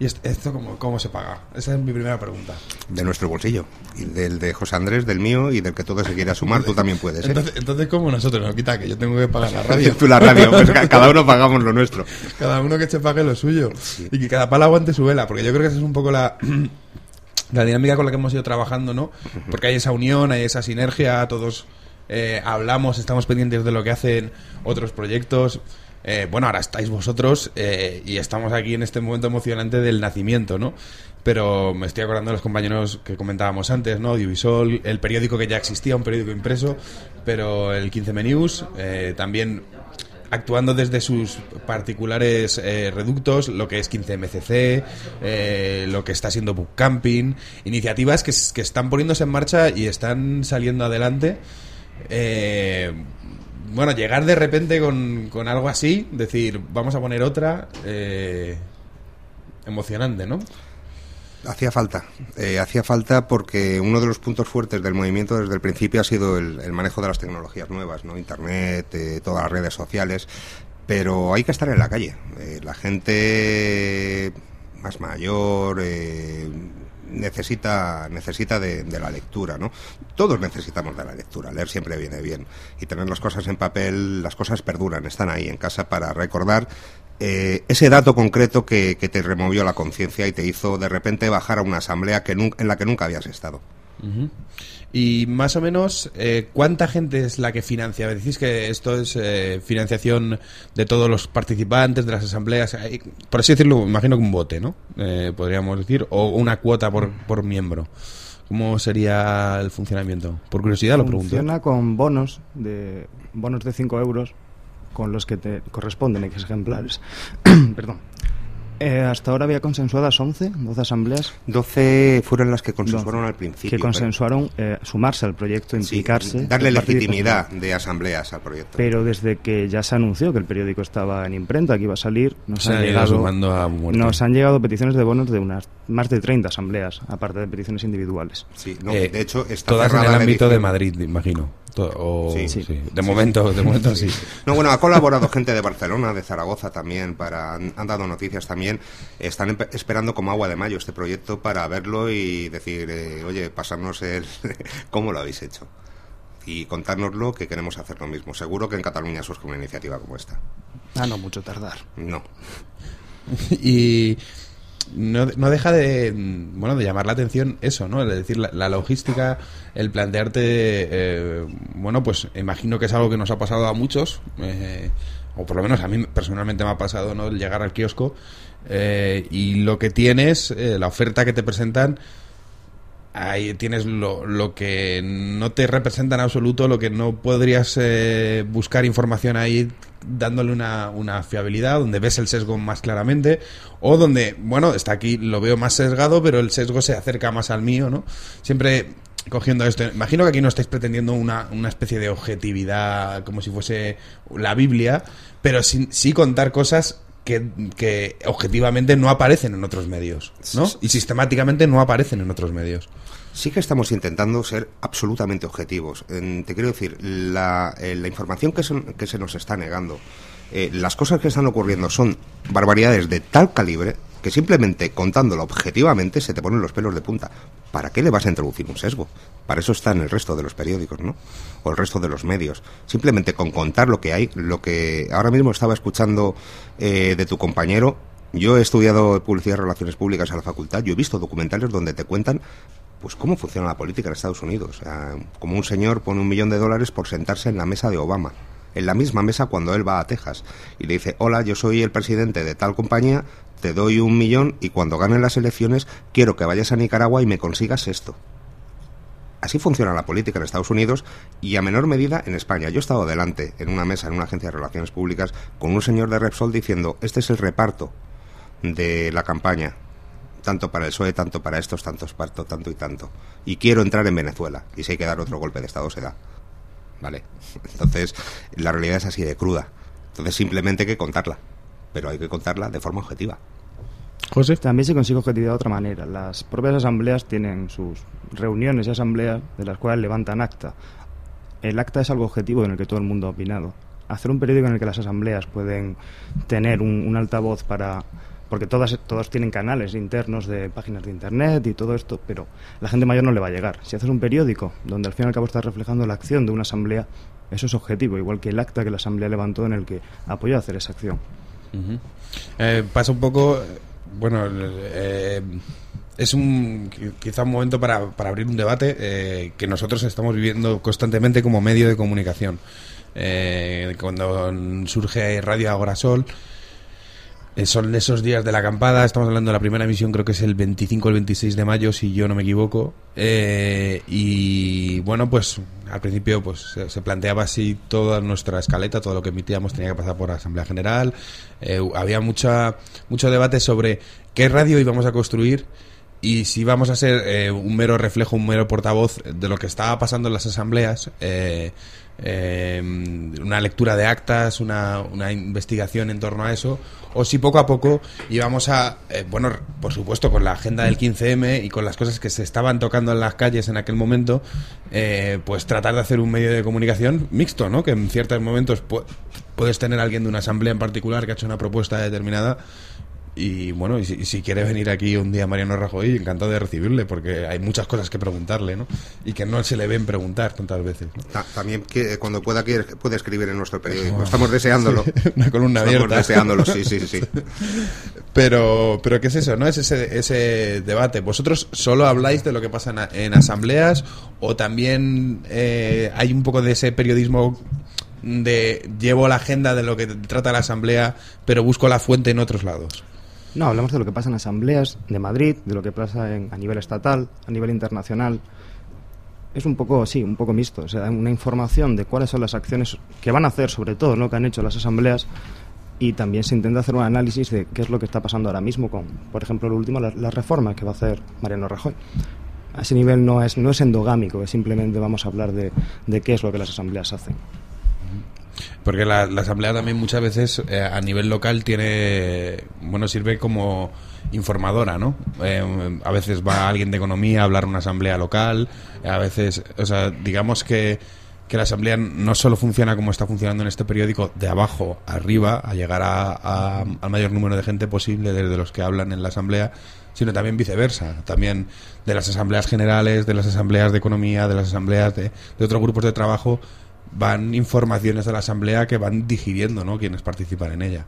B: ¿Y esto cómo, cómo, se paga? Esa es mi primera pregunta.
I: De nuestro bolsillo. Y del de José Andrés, del mío y del que todo se quiera sumar, tú también puedes.
B: ¿eh? Entonces, entonces, ¿cómo nosotros? Nos quita que yo tengo que pagar la radio.
I: tú la radio, pues cada uno pagamos lo nuestro.
B: Cada uno que se pague lo suyo. Y que cada palo aguante su vela, porque yo creo que esa es un poco la... la dinámica con la que hemos ido trabajando, ¿no? Porque hay esa unión, hay esa sinergia, todos eh, hablamos, estamos pendientes de lo que hacen otros proyectos. Eh, bueno, ahora estáis vosotros eh, y estamos aquí en este momento emocionante del nacimiento, ¿no? Pero me estoy acordando de los compañeros que comentábamos antes, ¿no? Audiovisual, el periódico que ya existía, un periódico impreso, pero el 15M News, eh, también actuando desde sus particulares reductos, lo que es 15MCC, lo que está siendo Book Camping, iniciativas que, que, están poniéndose en marcha y están saliendo adelante. Eh, bueno, llegar de repente con, con algo así, decir, vamos a poner otra, eh, emocionante, ¿no?
I: Hacía falta, eh, hacía falta porque uno de los puntos fuertes del movimiento desde el principio ha sido el, manejo de las tecnologías nuevas, ¿no? Internet, eh, todas las redes sociales, pero hay que estar en la calle. la gente más mayor, necesita, necesita de, la lectura, ¿no? Todos necesitamos de la lectura, leer siempre viene bien. Y tener las cosas en papel, las cosas perduran, están ahí en casa para recordar eh, ese dato concreto que, te removió la conciencia y te hizo de repente bajar a una asamblea que en la que nunca habías estado.
B: Y más o menos, eh, ¿cuánta gente es la que financia? Decís que esto es eh, financiación de todos los participantes de las asambleas, por así decirlo, imagino que un bote, ¿no? Eh, podríamos decir, o una cuota por, por miembro. ¿Cómo sería el funcionamiento? Por curiosidad lo pregunto.
H: Funciona con bonos de bonos de 5 euros con los que te corresponden X ejemplares. Perdón eh, hasta ahora había consensuadas 11, 12 asambleas.
I: 12 fueron las que consensuaron al principio.
H: Que consensuaron eh, sumarse al proyecto, implicarse.
I: darle legitimidad de asambleas al proyecto.
H: Pero desde que ya se anunció que el periódico estaba en imprenta, que iba a salir, nos, han, llegado, nos han llegado peticiones de bonos de unas más de 30 asambleas, aparte de peticiones individuales.
I: Sí, eh, de hecho, está
B: todas en el ámbito de Madrid, imagino sí, De momento, de momento sí.
I: No, bueno, ha colaborado gente de Barcelona, de Zaragoza también, para han, dado noticias también. Están esperando como agua de mayo este proyecto para verlo y decir, eh, oye, pasarnos el cómo lo habéis hecho y contárnoslo que queremos hacer lo mismo. Seguro que en Cataluña surge una iniciativa como esta.
H: Ah, no mucho tardar.
I: No.
B: y no, no, deja de bueno de llamar la atención eso no es decir la, logística el plantearte eh, bueno pues imagino que es algo que nos ha pasado a muchos eh, o por lo menos a mí personalmente me ha pasado no el llegar al kiosco eh, y lo que tienes la oferta que te presentan ahí tienes lo, lo, que no te representa en absoluto, lo que no podrías buscar información ahí dándole una, una, fiabilidad, donde ves el sesgo más claramente, o donde, bueno, está aquí, lo veo más sesgado, pero el sesgo se acerca más al mío, ¿no? Siempre cogiendo esto, imagino que aquí no estáis pretendiendo una, una especie de objetividad como si fuese la Biblia, pero sí, sí contar cosas que, que objetivamente no aparecen en otros medios, ¿no? Y sistemáticamente no aparecen en otros medios.
I: Sí que estamos intentando ser absolutamente objetivos. Te quiero decir, la, eh, la información que se, que se nos está negando, eh, las cosas que están ocurriendo son barbaridades de tal calibre que simplemente contándolo objetivamente se te ponen los pelos de punta. ¿Para qué le vas a introducir un sesgo? Para eso está en el resto de los periódicos, ¿no? O el resto de los medios. Simplemente con contar lo que hay, lo que ahora mismo estaba escuchando eh, de tu compañero, yo he estudiado publicidad y relaciones públicas a la facultad, yo he visto documentales donde te cuentan pues cómo funciona la política en Estados Unidos. Como un señor pone un millón de dólares por sentarse en la mesa de Obama, en la misma mesa cuando él va a Texas, y le dice, hola, yo soy el presidente de tal compañía, te doy un millón y cuando ganen las elecciones quiero que vayas a Nicaragua y me consigas esto. Así funciona la política en Estados Unidos y a menor medida en España. Yo he estado delante en una mesa en una agencia de relaciones públicas con un señor de Repsol diciendo, este es el reparto de la campaña, tanto para el PSOE, tanto para estos, tantos parto, tanto y tanto. Y quiero entrar en Venezuela. Y si hay que dar otro golpe de Estado, se da. ¿Vale? Entonces, la realidad es así de cruda. Entonces, simplemente hay que contarla. Pero hay que contarla de forma objetiva.
B: José.
H: También se consigue objetividad de otra manera. Las propias asambleas tienen sus reuniones y asambleas de las cuales levantan acta. El acta es algo objetivo en el que todo el mundo ha opinado. Hacer un periódico en el que las asambleas pueden tener un, un altavoz para... Porque todas, todos tienen canales internos de páginas de internet y todo esto, pero la gente mayor no le va a llegar. Si haces un periódico donde al fin y al cabo estás reflejando la acción de una asamblea, eso es objetivo, igual que el acta que la asamblea levantó en el que apoyó a hacer esa acción.
B: Eh, pasa un poco, bueno, eh, es un qui- quizá un momento para, para abrir un debate eh, que nosotros estamos viviendo constantemente como medio de comunicación. Eh, cuando surge Radio Agorasol, eh, son esos días de la acampada, estamos hablando de la primera emisión, creo que es el 25 o el 26 de mayo, si yo no me equivoco. Eh, y bueno, pues al principio pues se, se planteaba así toda nuestra escaleta, todo lo que emitíamos tenía que pasar por Asamblea General. Eh, había mucha, mucho debate sobre qué radio íbamos a construir y si vamos a ser eh, un mero reflejo, un mero portavoz de lo que estaba pasando en las asambleas, eh, eh, una lectura de actas, una, una investigación en torno a eso, o si poco a poco íbamos a, eh, bueno, por supuesto, con la agenda del 15M y con las cosas que se estaban tocando en las calles en aquel momento, eh, pues tratar de hacer un medio de comunicación mixto, ¿no? Que en ciertos momentos pu- puedes tener alguien de una asamblea en particular que ha hecho una propuesta determinada y bueno, y si, y si quiere venir aquí un día Mariano Rajoy, encantado de recibirle, porque hay muchas cosas que preguntarle, ¿no? Y que no se le ven preguntar tantas veces. ¿no?
I: Ta- También que eh, cuando pueda quiere- puede escribir en nuestro periódico. Estamos deseándolo.
B: Una columna
I: Estamos
B: abierta.
I: deseándolo, sí, sí, sí.
B: Pero, pero ¿qué es eso? ¿No? Es ese, ese debate. ¿Vosotros solo habláis de lo que pasa en, en asambleas o también eh, hay un poco de ese periodismo de llevo la agenda de lo que trata la asamblea, pero busco la fuente en otros lados?
H: No, hablamos de lo que pasa en asambleas de Madrid, de lo que pasa en- a nivel estatal, a nivel internacional. Es un poco, sí, un poco mixto. O sea, una información de cuáles son las acciones que van a hacer, sobre todo, ¿no? que han hecho las asambleas. Y también se intenta hacer un análisis de qué es lo que está pasando ahora mismo con, por ejemplo, lo último, las la reformas que va a hacer Mariano Rajoy. A ese nivel no es, no es endogámico, es simplemente vamos a hablar de, de qué es lo que las asambleas hacen.
B: Porque la, asamblea también muchas veces eh, a nivel local tiene, bueno, sirve como informadora, ¿no? Eh, a veces va alguien de economía a hablar en una asamblea local, a veces, o sea, digamos que, que la asamblea no solo funciona como está funcionando en este periódico, de abajo arriba, a llegar a, a- al mayor número de gente posible desde los que hablan en la asamblea, sino también viceversa, también de las asambleas generales, de las asambleas de economía, de las asambleas de, de otros grupos de trabajo, van informaciones de la asamblea que van digiriendo, ¿no? Quienes participan en ella.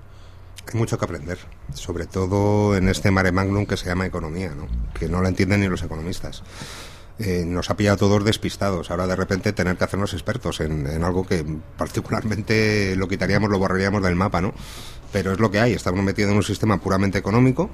I: Hay mucho que aprender, sobre todo en este mare magnum que se llama economía, ¿no? que no la entienden ni los economistas. Eh, nos ha pillado todos despistados. Ahora de repente tener que hacernos expertos en, en algo que particularmente lo quitaríamos, lo borraríamos del mapa, ¿no? Pero es lo que hay. Estamos metidos en un sistema puramente económico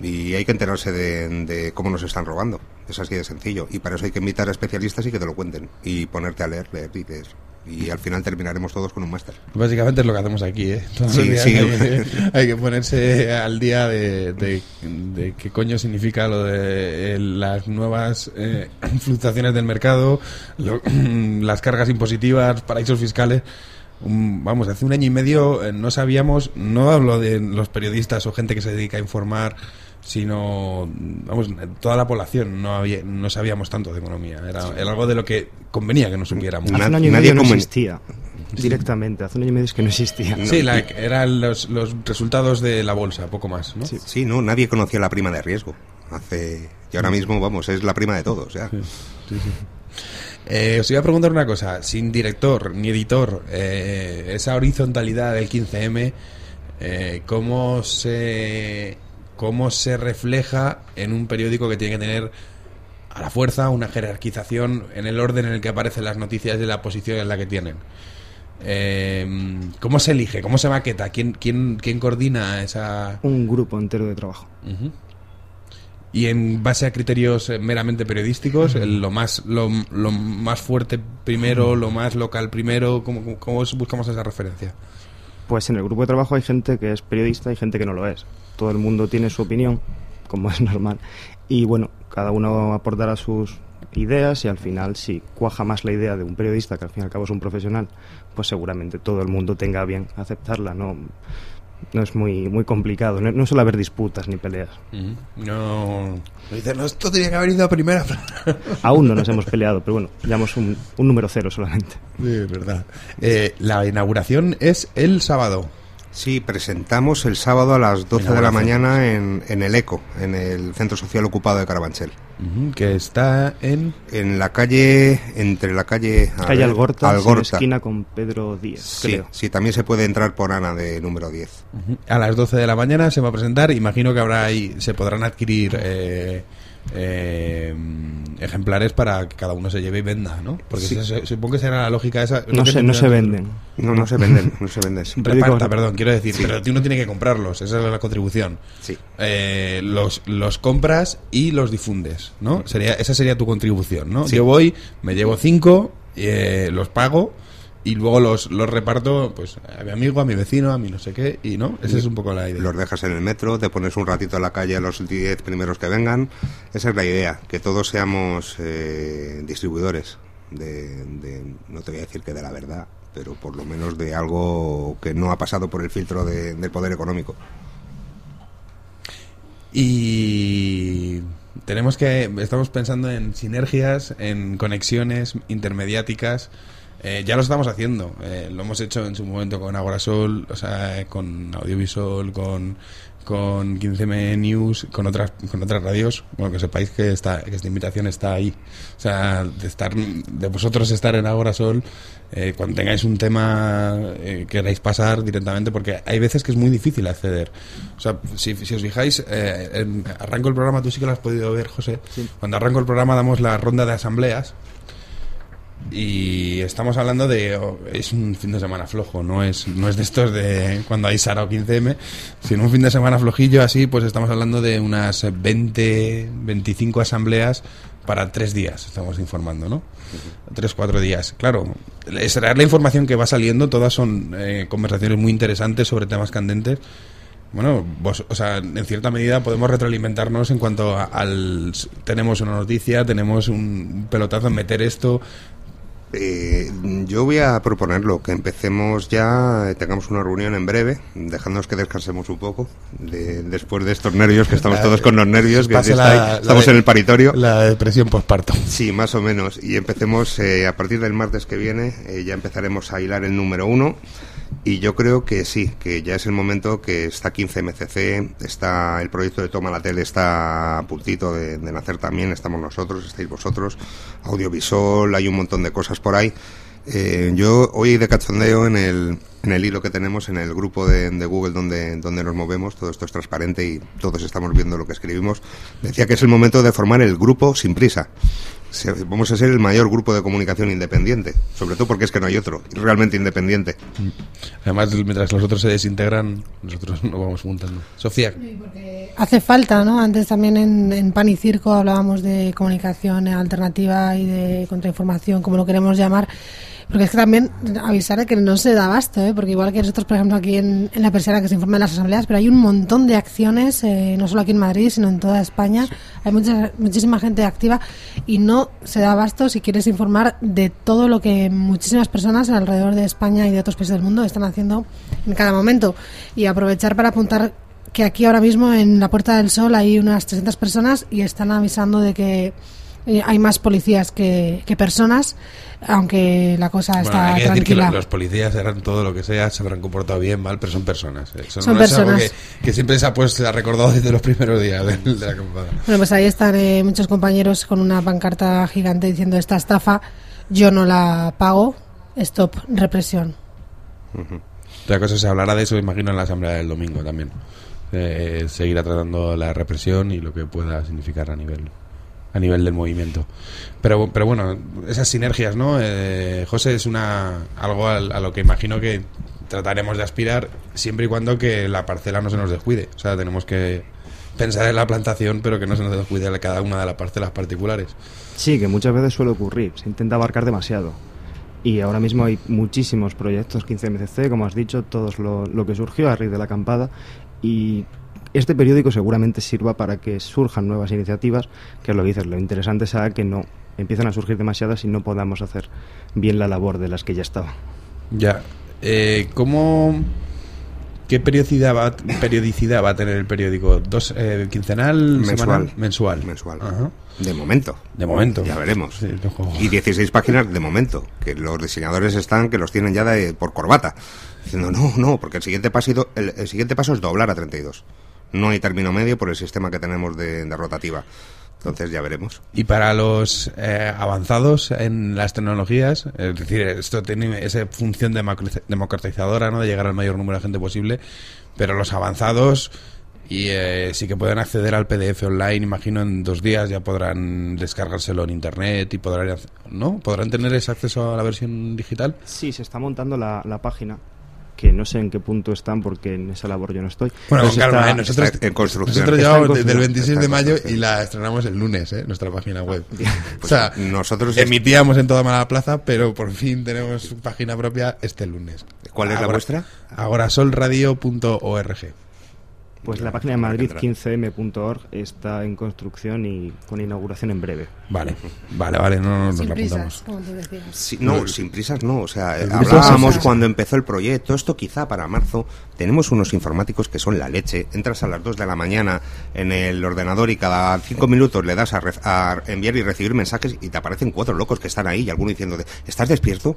I: y hay que enterarse de, de cómo nos están robando. Es así de sencillo. Y para eso hay que invitar a especialistas y que te lo cuenten y ponerte a leer, leer y leer. Y al final terminaremos todos con un máster.
B: Básicamente es lo que hacemos aquí, ¿eh?
I: Sí, sí.
B: Hay, que, hay que ponerse al día de, de- de qué coño significa lo de eh, las nuevas eh, fluctuaciones del mercado, lo- las cargas impositivas, paraísos fiscales. vamos, hace un año y medio eh, no sabíamos, no hablo de los periodistas o gente que se dedica a informar, sino, vamos, toda la población no, había, no sabíamos tanto de economía. Era, era algo de lo que convenía que no supiéramos.
H: Hace un año y medio no existía. Directamente, hace un año y medio es que no existía.
B: Sí, eran los, los resultados de la bolsa, poco más, ¿no?
I: Sí. no, nadie conocía la prima de riesgo. Hace y ahora mismo, vamos, es la prima de todos. Ya.
B: Eh, os iba a preguntar una cosa, sin director ni editor, eh, esa horizontalidad del 15M, eh, ¿cómo, se, ¿cómo se refleja en un periódico que tiene que tener a la fuerza una jerarquización en el orden en el que aparecen las noticias de la posición en la que tienen? Eh, ¿Cómo se elige? ¿Cómo se maqueta? ¿Quién, quién, quién coordina esa...?
H: Un grupo entero de trabajo.
B: Y en base a criterios eh, meramente periodísticos, lo más lo, lo más fuerte primero, lo más local primero, ¿cómo, buscamos esa referencia?
H: Pues en el grupo de trabajo hay gente que es periodista y gente que no lo es. Todo el mundo tiene su opinión, como es normal. Y bueno, cada uno aportará sus ideas y al final, si cuaja más la idea de un periodista, que al fin y al cabo es un profesional, pues seguramente todo el mundo tenga bien aceptarla. No, no es muy, muy complicado. No, no suele haber disputas ni peleas.
B: No. Dicen, no, esto tenía que haber ido a primera.
H: Aún no nos hemos peleado, pero bueno, llevamos un, un número cero solamente.
B: Sí, es verdad. Eh, la inauguración es el sábado.
I: Sí, presentamos el sábado a las 12 de la mañana en, en el ECO, en el Centro Social Ocupado de Carabanchel.
B: Que está en...
I: En la calle, entre la calle...
H: Calle
I: ver,
H: Algorta,
I: Algorta.
H: esquina con Pedro Díaz,
I: Sí,
H: creo.
I: sí, también se puede entrar por Ana de número 10.
B: Ujú. A las 12 de la mañana se va a presentar. Imagino que habrá ahí, se podrán adquirir eh, eh, ejemplares para que cada uno se lleve y venda, ¿no? Porque
I: Sí.
B: se- se- supongo que será la lógica esa.
H: No se, no se venden.
I: No, no se venden, no se venden.
B: Reparta, perdón, quiero decir, pero uno tiene que comprarlos, esa es la contribución.
I: Sí.
B: Eh, los, los compras y los difundes, ¿no? Sería, esa sería tu contribución, ¿no?
I: Sí.
B: Yo voy, me llevo cinco, eh, los pago y luego los, los reparto pues a mi amigo, a mi vecino, a mi no sé qué, y no, esa es un poco la idea.
I: Los dejas en el metro, te pones un ratito en la calle a los 10 primeros que vengan. Esa es la idea, que todos seamos eh, distribuidores. De, de- no te voy a decir que de la verdad, pero por lo menos de algo que no ha pasado por el filtro de- del poder económico.
B: Y tenemos que, estamos pensando en sinergias, en conexiones intermediáticas. Eh, ya lo estamos haciendo. Eh, lo hemos hecho en su momento con Agorasol, o sea, con Audiovisual, con, con 15M News, con otras, con otras radios. Bueno, que sepáis que esta, que esta invitación está ahí. O sea, de estar, de vosotros estar en Agorasol, eh, cuando tengáis un tema eh, queráis pasar directamente, porque hay veces que es muy difícil acceder. O sea, si, si os fijáis, eh, en- arranco el programa, tú sí que lo has podido ver, José. Cuando arranco el programa damos la ronda de asambleas y estamos hablando de oh, es un fin de semana flojo no es no es de estos de cuando hay Sara o 15M sino un fin de semana flojillo así pues estamos hablando de unas 20 25 asambleas para tres días estamos informando no tres cuatro días. Claro extraer la información que va saliendo todas son eh, conversaciones muy interesantes sobre temas candentes. Bueno, vos, o sea, en cierta medida podemos retroalimentarnos en cuanto a- al tenemos una noticia, tenemos un pelotazo en meter esto,
I: Eh, yo voy a proponerlo, que empecemos ya, eh, tengamos una reunión en breve, dejándonos que descansemos un poco, de- después de estos nervios, que estamos
B: La-
I: todos con los nervios, que
B: la-
I: está
B: la
I: estamos en el paritorio.
B: La depresión postparto.
I: Sí, más o menos. Y empecemos eh, a partir del martes que viene, eh, ya empezaremos a hilar el número uno. Y yo creo que sí, que ya es el momento que está 15 MCC, está el proyecto de Toma la Tele está a puntito de, nacer también, estamos nosotros, estáis vosotros, audiovisual, hay un montón de cosas por ahí. Eh, yo hoy de cachondeo en el, en el hilo que tenemos en el grupo de, de Google donde, donde nos movemos, todo esto es transparente y todos estamos viendo lo que escribimos, decía que es el momento de formar el grupo sin prisa. Vamos a ser el mayor grupo de comunicación independiente, sobre todo porque es que no hay otro, realmente independiente.
B: Además, mientras los otros se desintegran, nosotros nos vamos juntando. Sofía,
C: Hace falta, ¿no? Antes también en, en Pan y Circo hablábamos de comunicación alternativa y de contrainformación, como lo queremos llamar. Porque es que también avisar de que no se da abasto, ¿eh? porque igual que nosotros, por ejemplo, aquí en, en la persiana que se informa de las asambleas, pero hay un montón de acciones, eh, no solo aquí en Madrid, sino en toda España. Hay mucha, muchísima gente activa y no se da abasto si quieres informar de todo lo que muchísimas personas alrededor de España y de otros países del mundo están haciendo en cada momento. Y aprovechar para apuntar que aquí ahora mismo en la Puerta del Sol hay unas 300 personas y están avisando de que eh, hay más policías que, que personas, aunque la cosa
B: Bueno,
C: está
B: hay que decir que
C: tranquila.
B: lo- los policías eran todo lo que sea, se habrán comportado bien, mal, pero son personas. ¿eh?
C: Son
B: no es algo
C: personas.
B: que, que siempre se ha, puesto, se ha recordado desde los primeros días de, de la acampada.
C: Bueno, pues ahí están eh, muchos compañeros con una pancarta gigante diciendo esta estafa, yo no la pago, stop represión.
B: Otra cosa se hablará de eso, imagino, en la asamblea del domingo también. Eh, seguirá tratando la represión y lo que pueda significar a nivel a nivel del movimiento. Pero, pero bueno, esas sinergias, ¿no? Eh, José, es una algo al- a, lo que imagino que trataremos de aspirar siempre y cuando que la parcela no se nos descuide. O sea, tenemos que pensar en la plantación, pero que no se nos descuide cada una de las parcelas particulares.
H: Sí, que muchas veces suele ocurrir. Se intenta abarcar demasiado. Y ahora mismo hay muchísimos proyectos 15MCC, como has dicho, todos lo, lo que surgió a raíz de la acampada. Y este periódico seguramente sirva para que surjan nuevas iniciativas, que es lo que dices, lo interesante será que no empiezan a surgir demasiadas y no podamos hacer bien la labor de las que ya estaban.
B: Ya. Eh, ¿Cómo. ¿Qué periodicidad va, periodicidad va a tener el periódico? ¿Dos, eh, ¿Quincenal?
I: Mensual.
B: semanal? Mensual.
I: Mensual.
B: Ajá.
I: De momento.
B: De momento.
I: Ya veremos.
B: Sí.
I: Y 16 páginas de momento, que los diseñadores están que los tienen ya de- por corbata. Diciendo, no, no, porque el siguiente, paso, el, el siguiente paso es doblar a 32. No hay término medio por el sistema que tenemos de, de rotativa. Entonces ya veremos.
B: Y para los eh, avanzados en las tecnologías, es decir, esto tiene esa función democratiz- democratizadora, ¿no? De llegar al mayor número de gente posible, pero los avanzados y eh, sí que pueden acceder al PDF online, imagino en dos días ya podrán descargárselo en internet y podrán, ¿no? ¿Podrán tener ese acceso a la versión digital?
H: Sí, se está montando la, la página, que no sé en qué punto están porque en esa labor yo no estoy.
B: Bueno,
H: se
B: calma,
H: está-
B: ¿eh? nosotros,
I: en construcción.
B: nosotros llevamos desde el
H: construcción.
B: 26 de mayo y la estrenamos el lunes, ¿eh? nuestra página web. o
I: Pues
B: sea,
I: nosotros
B: emitíamos en toda mala plaza, pero por fin tenemos página propia este lunes.
I: ¿Cuál es la vuestra?
B: agorasolradio.org.
H: Pues la página de Madrid 15m.org está en construcción y con inauguración en breve.
B: Vale, vale, vale, no, no, nos
C: Sin
B: la
C: prisas,
B: apuntamos.
C: como tú decías.
I: Sí, no, sin prisas no. O sea, hablábamos cuando empezó el proyecto. Esto quizá para marzo. Tenemos unos informáticos que son la leche. Entras a las 2 de la mañana en el ordenador y cada 5 minutos le das a, re- a enviar y recibir mensajes y te aparecen cuatro locos que están ahí y alguno diciendo, ¿estás despierto?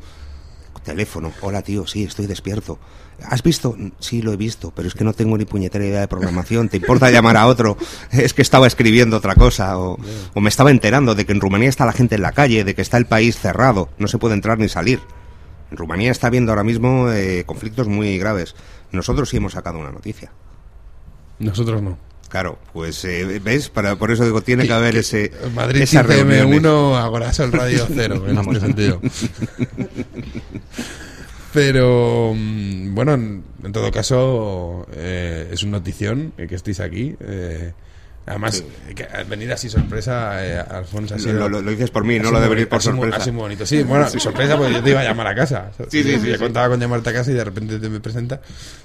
I: Teléfono. Hola, tío. Sí, estoy despierto. ¿Has visto? Sí, lo he visto, pero es que no tengo ni puñetera idea de programación. ¿Te importa llamar a otro? Es que estaba escribiendo otra cosa. O, o me estaba enterando de que en Rumanía está la gente en la calle, de que está el país cerrado. No se puede entrar ni salir. En Rumanía está habiendo ahora mismo eh, conflictos muy graves. Nosotros sí hemos sacado una noticia.
B: Nosotros no.
I: Claro, pues eh, ves, Para, por eso digo, tiene que haber ese
B: Madrid
I: esas
B: 15M1,
I: reuniones.
B: Agorasol Radio 0, en este sentido. Pero mm, bueno, en, en todo caso, eh, es una notición que estéis aquí. eh, además, eh, que al venir así sorpresa, eh, Alfonso ha
I: Lo- lo- lo dices por mí, no lo de venir por sorpresa.
B: sido muy bonito. Sí, bueno, sorpresa porque yo te iba a llamar a casa.
I: Sí, sí, sí,
B: Yo
I: sí.
B: contaba con llamarte a casa y de repente te me presenta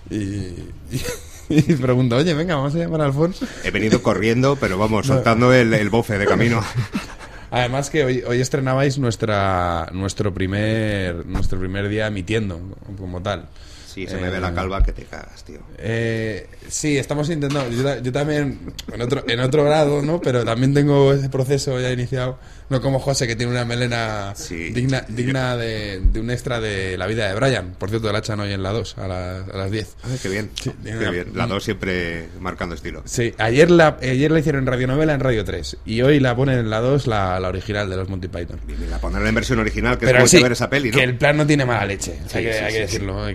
B: y, y, y pregunta, oye, venga, vamos a llamar a Alfonso.
I: He venido corriendo, pero vamos, soltando el, el bofe de camino.
B: Además que hoy, hoy estrenabais nuestra nuestro primer nuestro primer día emitiendo como tal.
I: Sí, se me
B: Eh,
I: ve la calva que te cagas, tío.
B: Eh, sí, estamos intentando. Yo, yo también, en otro, en otro grado, ¿no? Pero también tengo ese proceso ya iniciado. No como José, que tiene una melena
I: Sí.
B: digna, digna de, de un extra de la vida de Brian. Por cierto, la echan hoy en la 2, a, las- a las 10.
I: Ay, qué bien.
B: Sí,
I: qué
B: una-
I: bien. La dos siempre marcando estilo.
B: Sí, ayer la, ayer la hicieron en radionovela en Radio 3. Y hoy la ponen en la 2, la, la original de los Monty Python.
I: Bien, la ponerla en versión original, que
B: Pero
I: es como
B: sí,
I: ver esa peli, ¿no?
B: que el plan no tiene mala leche. Hay que,
I: sí,
B: hay que decirlo.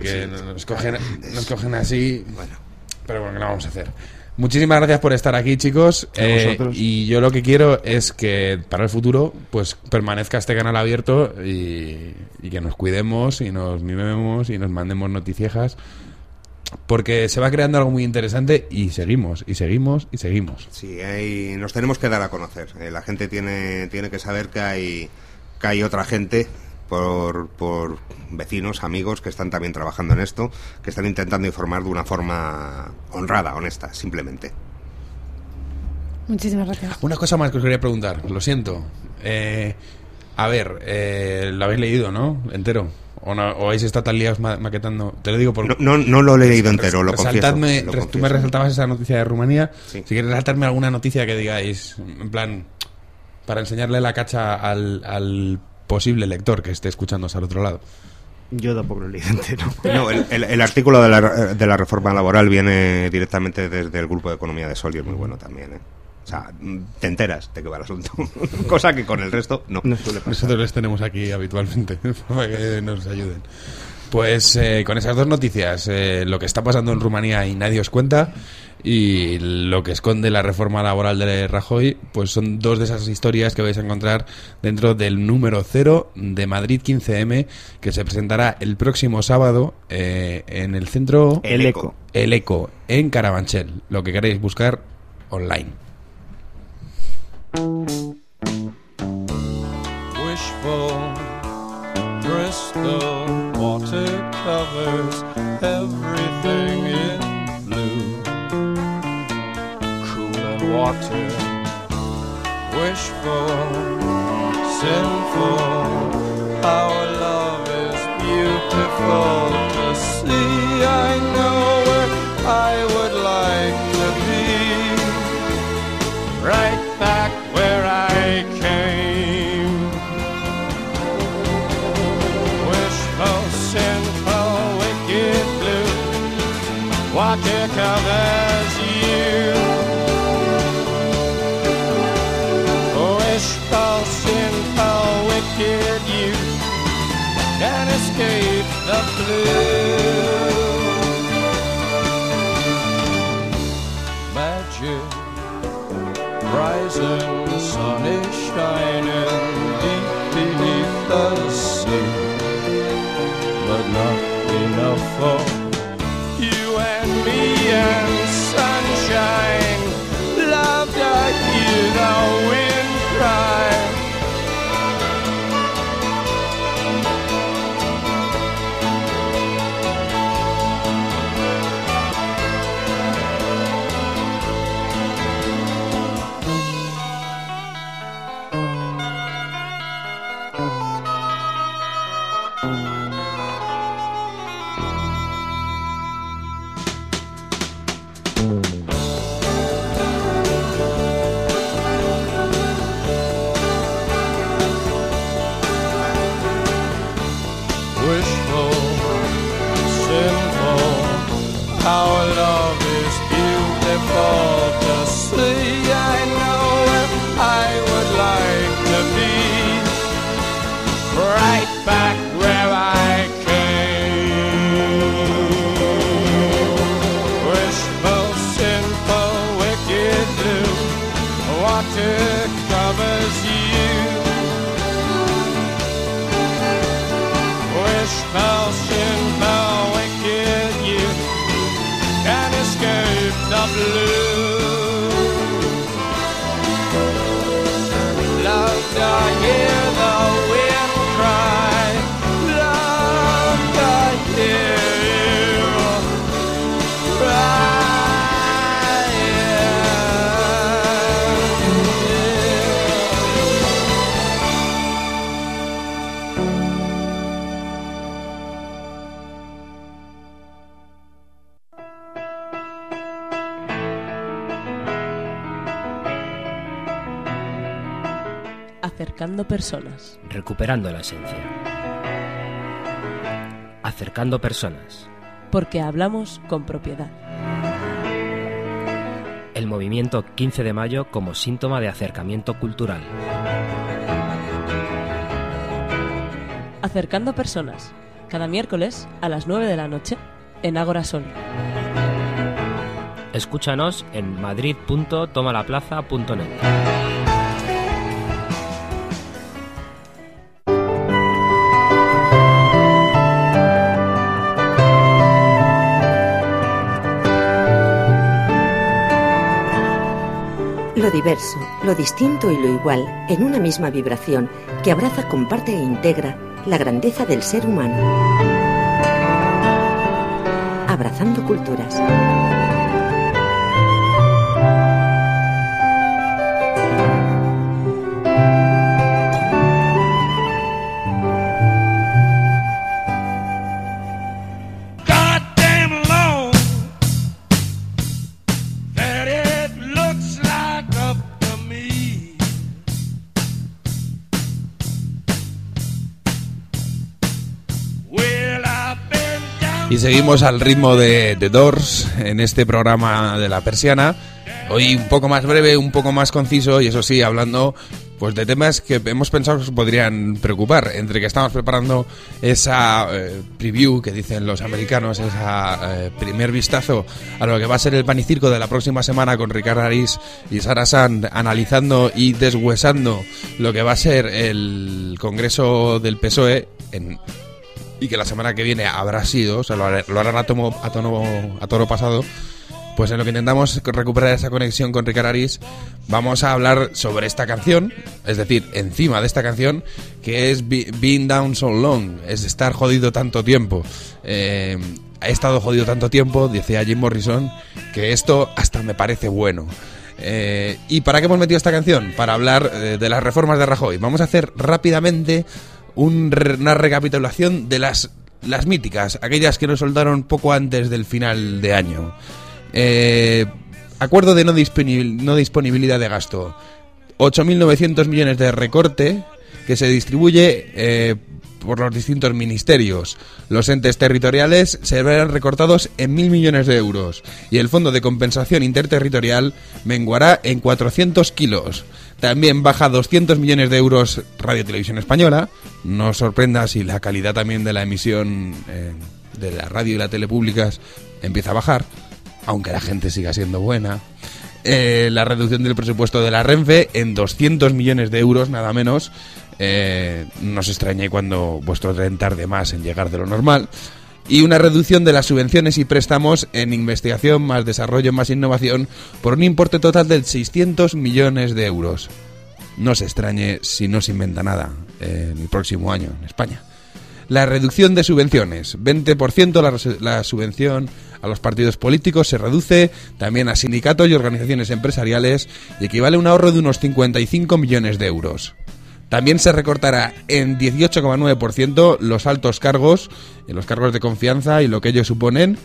B: Nos, cogen, nos cogen así.
I: Bueno,
B: Pero bueno, ¿qué le vamos a hacer? Muchísimas gracias por estar aquí, chicos. Eh, y yo lo que quiero es que para el futuro, pues permanezca este canal abierto y, y que nos cuidemos y nos mimemos y nos mandemos noticiejas. Porque se va creando algo muy interesante y seguimos, y seguimos, y seguimos.
I: sí, hay- nos tenemos que dar a conocer. Eh, la gente tiene, tiene que saber que hay, que hay otra gente por, por vecinos, amigos que están también trabajando en esto, que están intentando informar de una forma honrada, honesta, simplemente.
C: Muchísimas gracias.
B: Una cosa más que os quería preguntar, lo siento. Eh, a ver, eh, lo habéis leído, ¿no? Entero. O, no, o habéis estado tan liados ma- maquetando. Te lo digo por.
I: No, no, no lo he leído entero, lo confieso.
B: Resaltadme-
I: lo
B: res- tú
I: confieso.
B: me resaltabas esa noticia de Rumanía.
I: Sí.
B: Si quieres resaltarme alguna noticia que digáis, en plan, para enseñarle la cacha al, al posible lector que esté escuchándose al otro lado.
H: Yo tampoco lo he leído entero.
I: No, el, el- el artículo de la, de la reforma laboral viene directamente desde el grupo de economía de Sol y es muy bueno también. ¿eh? O sea, te enteras de qué va el asunto. Cosa que con el resto no.
H: No suele pasar.
B: Nosotros les tenemos aquí habitualmente para que nos ayuden. Pues eh, con esas dos noticias, eh, lo que está pasando en Rumanía y nadie os cuenta, y lo que esconde la reforma laboral de Rajoy, pues son dos de esas historias que vais a encontrar dentro del número cero de Madrid 15M, que se presentará el próximo sábado eh, en el centro
H: El Eco.
B: El Eco, en Carabanchel. Lo que queréis buscar online.
J: Wishful Bristol water water. Wishful, sinful. Our love is beautiful to see. I know where I would like to be right back where I came. Wishful, sinful, wicked blue. Covers you. The blue. Magic Rising sun is shining deep beneath the sea, but not enough for wishful,
G: Acercando personas.
A: Recuperando la esencia. Acercando personas.
G: Porque hablamos con propiedad.
A: El movimiento 15 de mayo como síntoma de acercamiento cultural.
G: Acercando personas. Cada miércoles a las 9 de la noche en Ágora Sol.
A: Escúchanos en madrid.tomalaplaza.net.
D: Lo diverso, lo distinto y lo igual en una misma vibración que abraza, comparte e integra la grandeza del ser humano. Abrazando culturas.
B: Seguimos al ritmo de Doors en este programa de la persiana. Hoy un poco más breve, un poco más conciso y eso sí, hablando pues de temas que hemos pensado que os podrían preocupar. Entre que estamos preparando esa eh, preview que dicen los americanos, esa eh, primer vistazo a lo que va a ser el panicirco de la próxima semana con Ricardo Arís y Sara Sand analizando y deshuesando lo que va a ser el Congreso del PSOE en y que la semana que viene habrá sido, o sea, lo, haré- lo harán a, tomo- a, tono- a toro pasado, pues en lo que intentamos recuperar esa conexión con Ricard Arís, vamos a hablar sobre esta canción, es decir, encima de esta canción, que es Be- Being Down So Long, es estar jodido tanto tiempo. Eh, he estado jodido tanto tiempo, decía Jim Morrison, que esto hasta me parece bueno. Eh, ¿Y para qué hemos metido esta canción? Para hablar eh, de las reformas de Rajoy. Vamos a hacer rápidamente un una recapitulación de las, las míticas, aquellas que nos soltaron poco antes del final de año. Eh, acuerdo de no, no disponibilidad de gasto. 8.900 millones de recorte que se distribuye eh, por los distintos ministerios. Los entes territoriales se verán recortados en 1.000 millones de euros y el Fondo de Compensación Interterritorial menguará en 400 kilos. También baja 200 millones de euros Radio Televisión Española. No sorprenda si la calidad también de la emisión eh, de la radio y la tele públicas empieza a bajar, aunque la gente siga siendo buena. Eh, la reducción del presupuesto de la Renfe en 200 millones de euros, nada menos. Eh, no os extrañe cuando vuestro tren tarde más en llegar de lo normal. Y una reducción de las subvenciones y préstamos en investigación, más desarrollo, más innovación, por un importe total de 600 millones de euros. No se extrañe si no se inventa nada en el próximo año en España. La reducción de subvenciones. 20% la, res- la subvención a los partidos políticos se reduce, también a sindicatos y organizaciones empresariales, y equivale a un ahorro de unos 55 millones de euros. También se recortará en 18,9% los altos cargos, los cargos de confianza y lo que ellos suponen.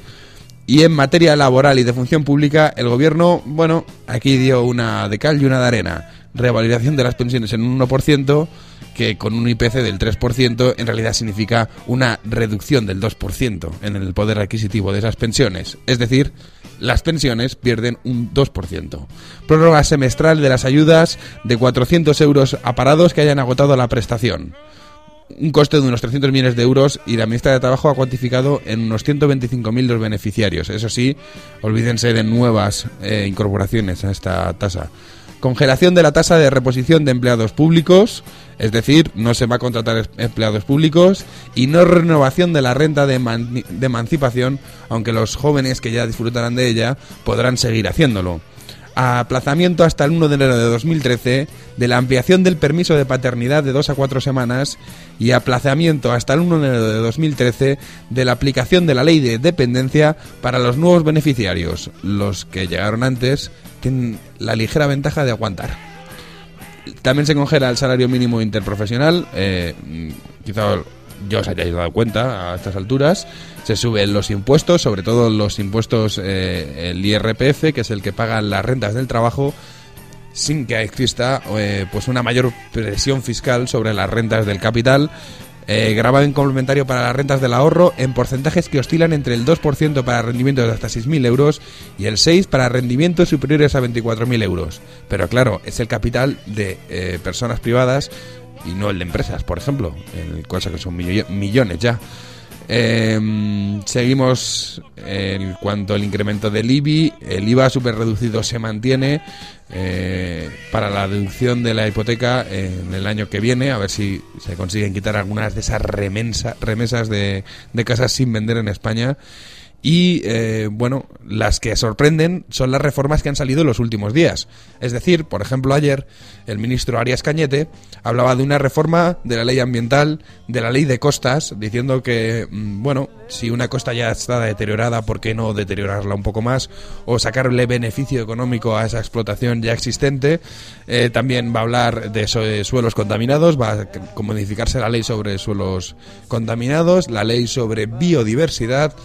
B: Y en materia laboral y de función pública, el gobierno, bueno, aquí dio una de cal y una de arena. Revalidación de las pensiones en un 1%, que con un IPC del 3% en realidad significa una reducción del 2% en el poder adquisitivo de esas pensiones. Es decir, las pensiones pierden un 2%. Prórroga semestral de las ayudas de 400 euros a parados que hayan agotado la prestación un coste de unos 300 millones de euros y la ministra de Trabajo ha cuantificado en unos 125.000 los beneficiarios. Eso sí, olvídense de nuevas eh, incorporaciones a esta tasa. Congelación de la tasa de reposición de empleados públicos, es decir, no se va a contratar es- empleados públicos y no renovación de la renta de emancipación, aunque los jóvenes que ya disfrutarán de ella podrán seguir haciéndolo aplazamiento hasta el 1 de enero de 2013 de la ampliación del permiso de paternidad de 2 a 4 semanas y aplazamiento hasta el 1 de enero de 2013 de la aplicación de la ley de dependencia para los nuevos beneficiarios. Los que llegaron antes tienen la ligera ventaja de aguantar. También se congela el salario mínimo interprofesional. eh, quizá ya os hayáis dado cuenta a estas alturas. Se suben los impuestos, sobre todo los impuestos, eh, el IRPF, que es el que pagan las rentas del trabajo, sin que exista eh, pues una mayor presión fiscal sobre las rentas del capital. Eh, gravamen complementario para las rentas del ahorro en porcentajes que oscilan entre el 2% para rendimientos de hasta 6.000 euros y el 6% para rendimientos superiores a 24.000 euros. Pero claro, es el capital de eh, personas privadas y no el de empresas, por ejemplo, en el cosa que son millo- millones ya. Eh, seguimos en cuanto al incremento del IBI, el IVA super reducido se mantiene eh, para la deducción de la hipoteca en el año que viene, a ver si se consiguen quitar algunas de esas remensa- remesas de, de casas sin vender en España. Y eh, bueno, las que sorprenden son las reformas que han salido en los últimos días. Es decir, por ejemplo, ayer el ministro Arias Cañete hablaba de una reforma de la ley ambiental, de la ley de costas, diciendo que, mm, bueno, si una costa ya está deteriorada, ¿por qué no deteriorarla un poco más? O sacarle beneficio económico a esa explotación ya existente. Eh, también va a hablar de suelos contaminados, va a modificarse la ley sobre suelos contaminados, la ley sobre biodiversidad.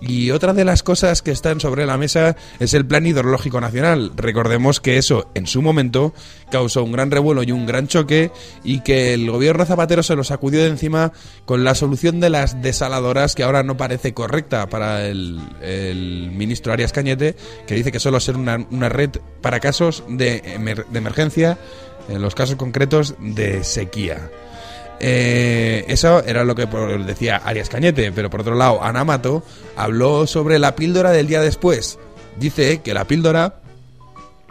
B: Y otra de las cosas que están sobre la mesa es el Plan Hidrológico Nacional. Recordemos que eso en su momento causó un gran revuelo y un gran choque y que el gobierno Zapatero se lo sacudió de encima con la solución de las desaladoras que ahora no parece correcta para el, ministro Arias Cañete, que dice que solo ser una, una red para casos de, emer- de emergencia, en los casos concretos de sequía. Eh, eso era lo que decía Arias Cañete, pero por otro lado, Ana Mato habló sobre la píldora del día después. Dice que la píldora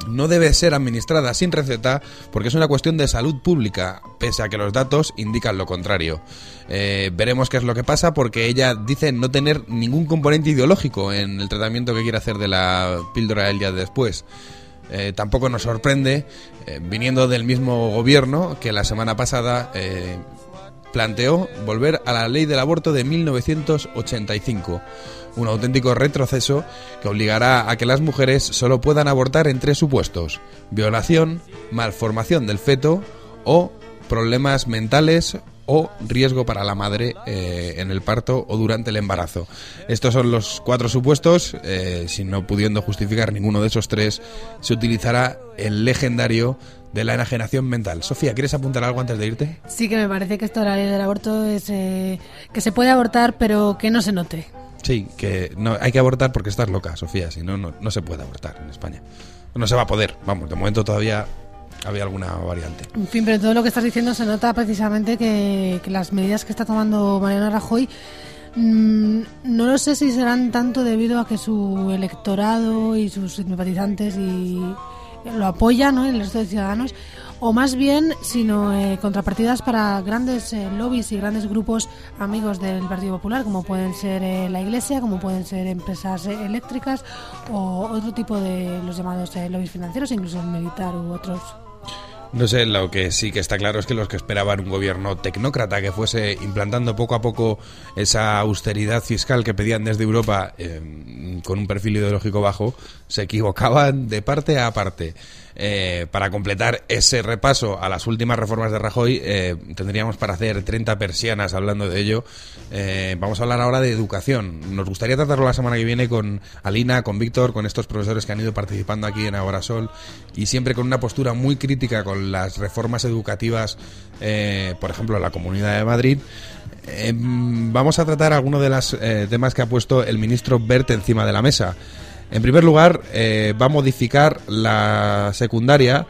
B: no debe ser administrada sin receta porque es una cuestión de salud pública, pese a que los datos indican lo contrario. Eh, veremos qué es lo que pasa porque ella dice no tener ningún componente ideológico en el tratamiento que quiere hacer de la píldora del día después. Eh, tampoco nos sorprende, eh, viniendo del mismo gobierno que la semana pasada eh, planteó volver a la ley del aborto de 1985, un auténtico retroceso que obligará a que las mujeres solo puedan abortar en tres supuestos, violación, malformación del feto o problemas mentales o riesgo para la madre eh, en el parto o durante el embarazo. Estos son los cuatro supuestos. eh, si no pudiendo justificar ninguno de esos tres, se utilizará el legendario de la enajenación mental. Sofía, ¿quieres apuntar algo antes de irte?
C: Sí que me parece que esto de la ley del aborto es eh, que se puede abortar, pero que no se note.
B: Sí, que no, hay que abortar porque estás loca, Sofía, si no, no, no se puede abortar en España. No se va a poder, vamos, de momento todavía había alguna variante.
C: En fin, pero todo lo que estás diciendo se nota precisamente que, las medidas que está tomando Mariano Rajoy mm, no lo sé si serán tanto debido a que su electorado y sus simpatizantes y lo apoyan, ¿no? El resto de ciudadanos, o más bien, sino eh, contrapartidas para grandes eh, lobbies y grandes grupos amigos del Partido Popular, como pueden ser eh, la Iglesia, como pueden ser empresas eléctricas o otro tipo de los llamados eh, lobbies financieros, incluso el militar u otros.
B: No sé, lo que sí que está claro es que los que esperaban un gobierno tecnócrata que fuese implantando poco a poco esa austeridad fiscal que pedían desde Europa eh, con un perfil ideológico bajo, se equivocaban de parte a parte. Eh, para completar ese repaso a las últimas reformas de Rajoy, eh, tendríamos para hacer 30 persianas hablando de ello. Eh, vamos a hablar ahora de educación. Nos gustaría tratarlo la semana que viene con Alina, con Víctor, con estos profesores que han ido participando aquí en Agorasol y siempre con una postura muy crítica con las reformas educativas, eh, por ejemplo, en la Comunidad de Madrid. Eh, vamos a tratar algunos de los temas que ha puesto el ministro Bert encima de la mesa. En primer lugar, eh, va a modificar la secundaria.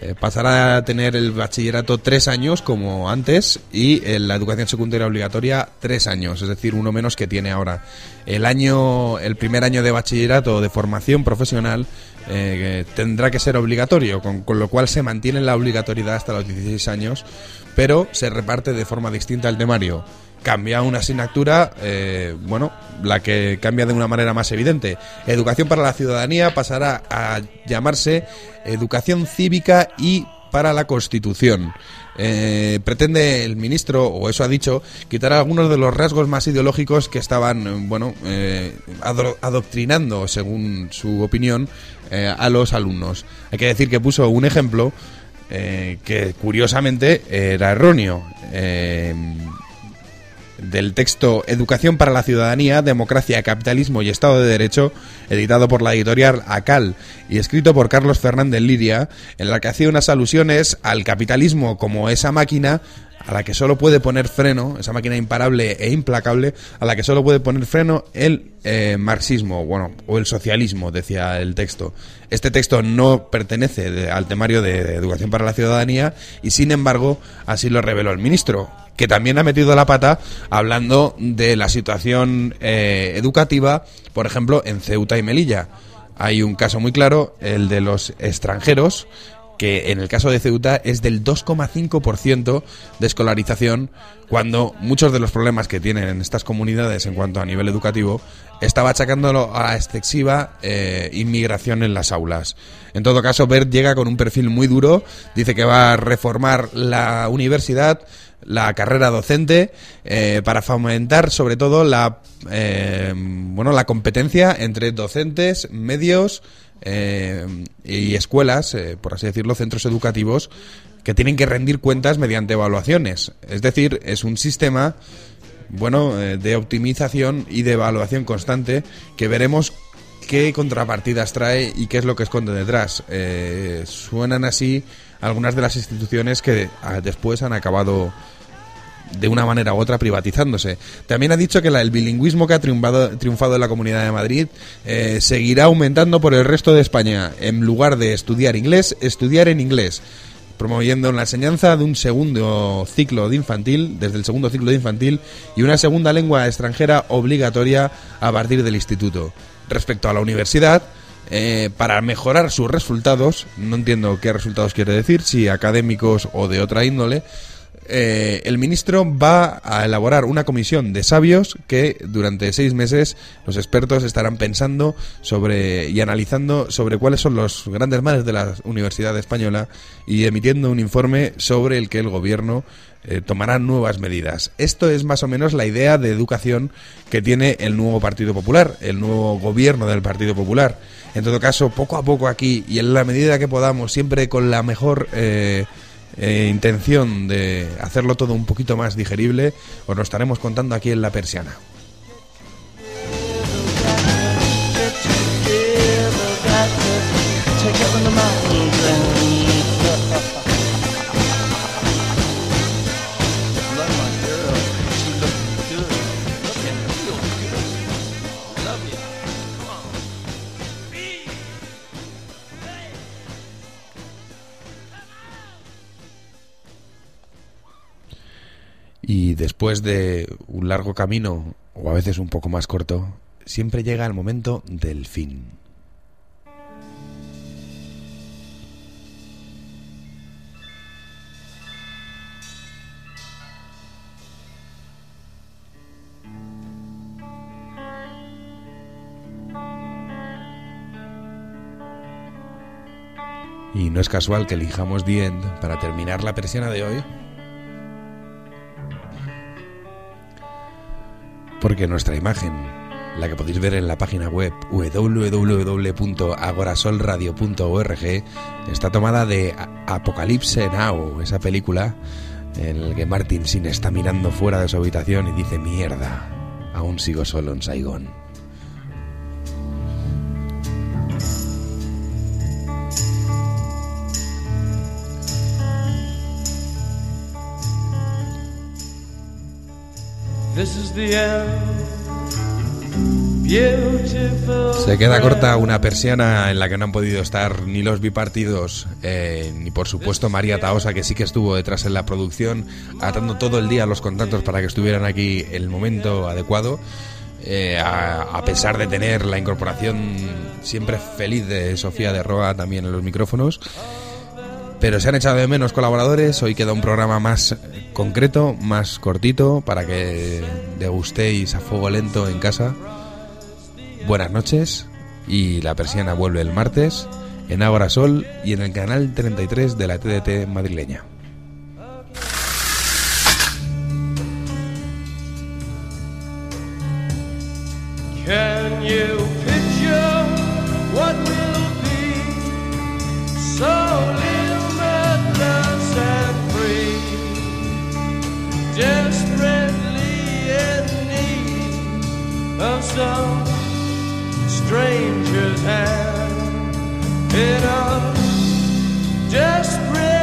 B: eh, pasará a tener el bachillerato tres años como antes y eh, la educación secundaria obligatoria tres años, es decir, uno menos que tiene ahora. El año, el primer año de bachillerato de formación profesional eh, tendrá que ser obligatorio, con, con lo cual se mantiene la obligatoriedad hasta los 16 años, pero se reparte de forma distinta al temario cambia una asignatura, eh, bueno, la que cambia de una manera más evidente. Educación para la ciudadanía pasará a llamarse Educación Cívica y para la Constitución. Eh, pretende el ministro, o eso ha dicho, quitar algunos de los rasgos más ideológicos que estaban, eh, bueno, adro- adoctrinando, según su opinión, a los alumnos. Hay que decir que puso un ejemplo que curiosamente era erróneo. Del texto Educación para la Ciudadanía, Democracia, Capitalismo y Estado de Derecho, editado por la editorial ACAL y escrito por Carlos Fernández Liria, en la que hacía unas alusiones al capitalismo como esa máquina a la que solo puede poner freno, esa máquina imparable e implacable, a la que solo puede poner freno el eh, marxismo, bueno, o el socialismo, decía el texto. Este texto no pertenece al temario de Educación para la Ciudadanía y, sin embargo, así lo reveló el ministro, que también ha metido la pata hablando de la situación eh, educativa, por ejemplo, en Ceuta y Melilla. Hay un caso muy claro, el de los extranjeros, que en el caso de Ceuta es del 2,5% de escolarización, cuando muchos de los problemas que tienen estas comunidades en cuanto a nivel educativo estaba achacándolo a excesiva eh, inmigración en las aulas. En todo caso, Bert llega con un perfil muy duro, dice que va a reformar la universidad, la carrera docente eh, para fomentar sobre todo la eh, bueno la competencia entre docentes medios eh, y escuelas por así decirlo centros educativos que tienen que rendir cuentas mediante evaluaciones. Es decir es un sistema bueno de optimización y de evaluación constante que veremos qué contrapartidas trae y qué es lo que esconde detrás. Suenan así algunas de las instituciones que ah, después han acabado de una manera u otra privatizándose. También ha dicho que el bilingüismo que ha triunfado, triunfado en la Comunidad de Madrid eh, seguirá aumentando por el resto de España. En lugar de estudiar inglés, estudiar en inglés promoviendo la enseñanza de un segundo ciclo de infantil, desde el segundo ciclo de infantil, y una segunda lengua extranjera obligatoria a partir del instituto. Respecto a la universidad, eh, para mejorar sus resultados, no entiendo qué resultados quiere decir, si académicos o de otra índole, eh, el ministro va a elaborar una comisión de sabios que durante seis meses los expertos estarán pensando sobre y analizando sobre cuáles son los grandes males de la Universidad Española y emitiendo un informe sobre el que el gobierno eh, tomará nuevas medidas. Esto es más o menos la idea de educación que tiene el nuevo Partido Popular, el nuevo gobierno del Partido Popular. En todo caso, poco a poco aquí y en la medida que podamos, siempre con la mejor eh, eh, intención de hacerlo todo un poquito más digerible, os lo estaremos contando aquí en La Persiana. Y después de un largo camino, o a veces un poco más corto, siempre llega el momento del fin. Y no es casual que elijamos The End para terminar la persiana de hoy. Porque nuestra imagen, la que podéis ver en la página web www.agorasolradio.org, está tomada de A- Apocalypse Now, esa película en la que Martin Sin está mirando fuera de su habitación y dice, mierda, aún sigo solo en Saigón. Se queda corta una persiana en la que no han podido estar ni los bipartidos, eh, ni por supuesto María Taosa, que sí que estuvo detrás en la producción, atando todo el día los contactos para que estuvieran aquí el momento adecuado. Eh, a pesar de tener la incorporación siempre feliz de Sofía de Roa también en los micrófonos. Pero se han echado de menos colaboradores. Hoy queda un programa más concreto, más cortito, para que degustéis a fuego lento en casa. Buenas noches y la persiana vuelve el martes en Ágora Sol y en el canal 33 de la TDT madrileña.
J: Hand in desperate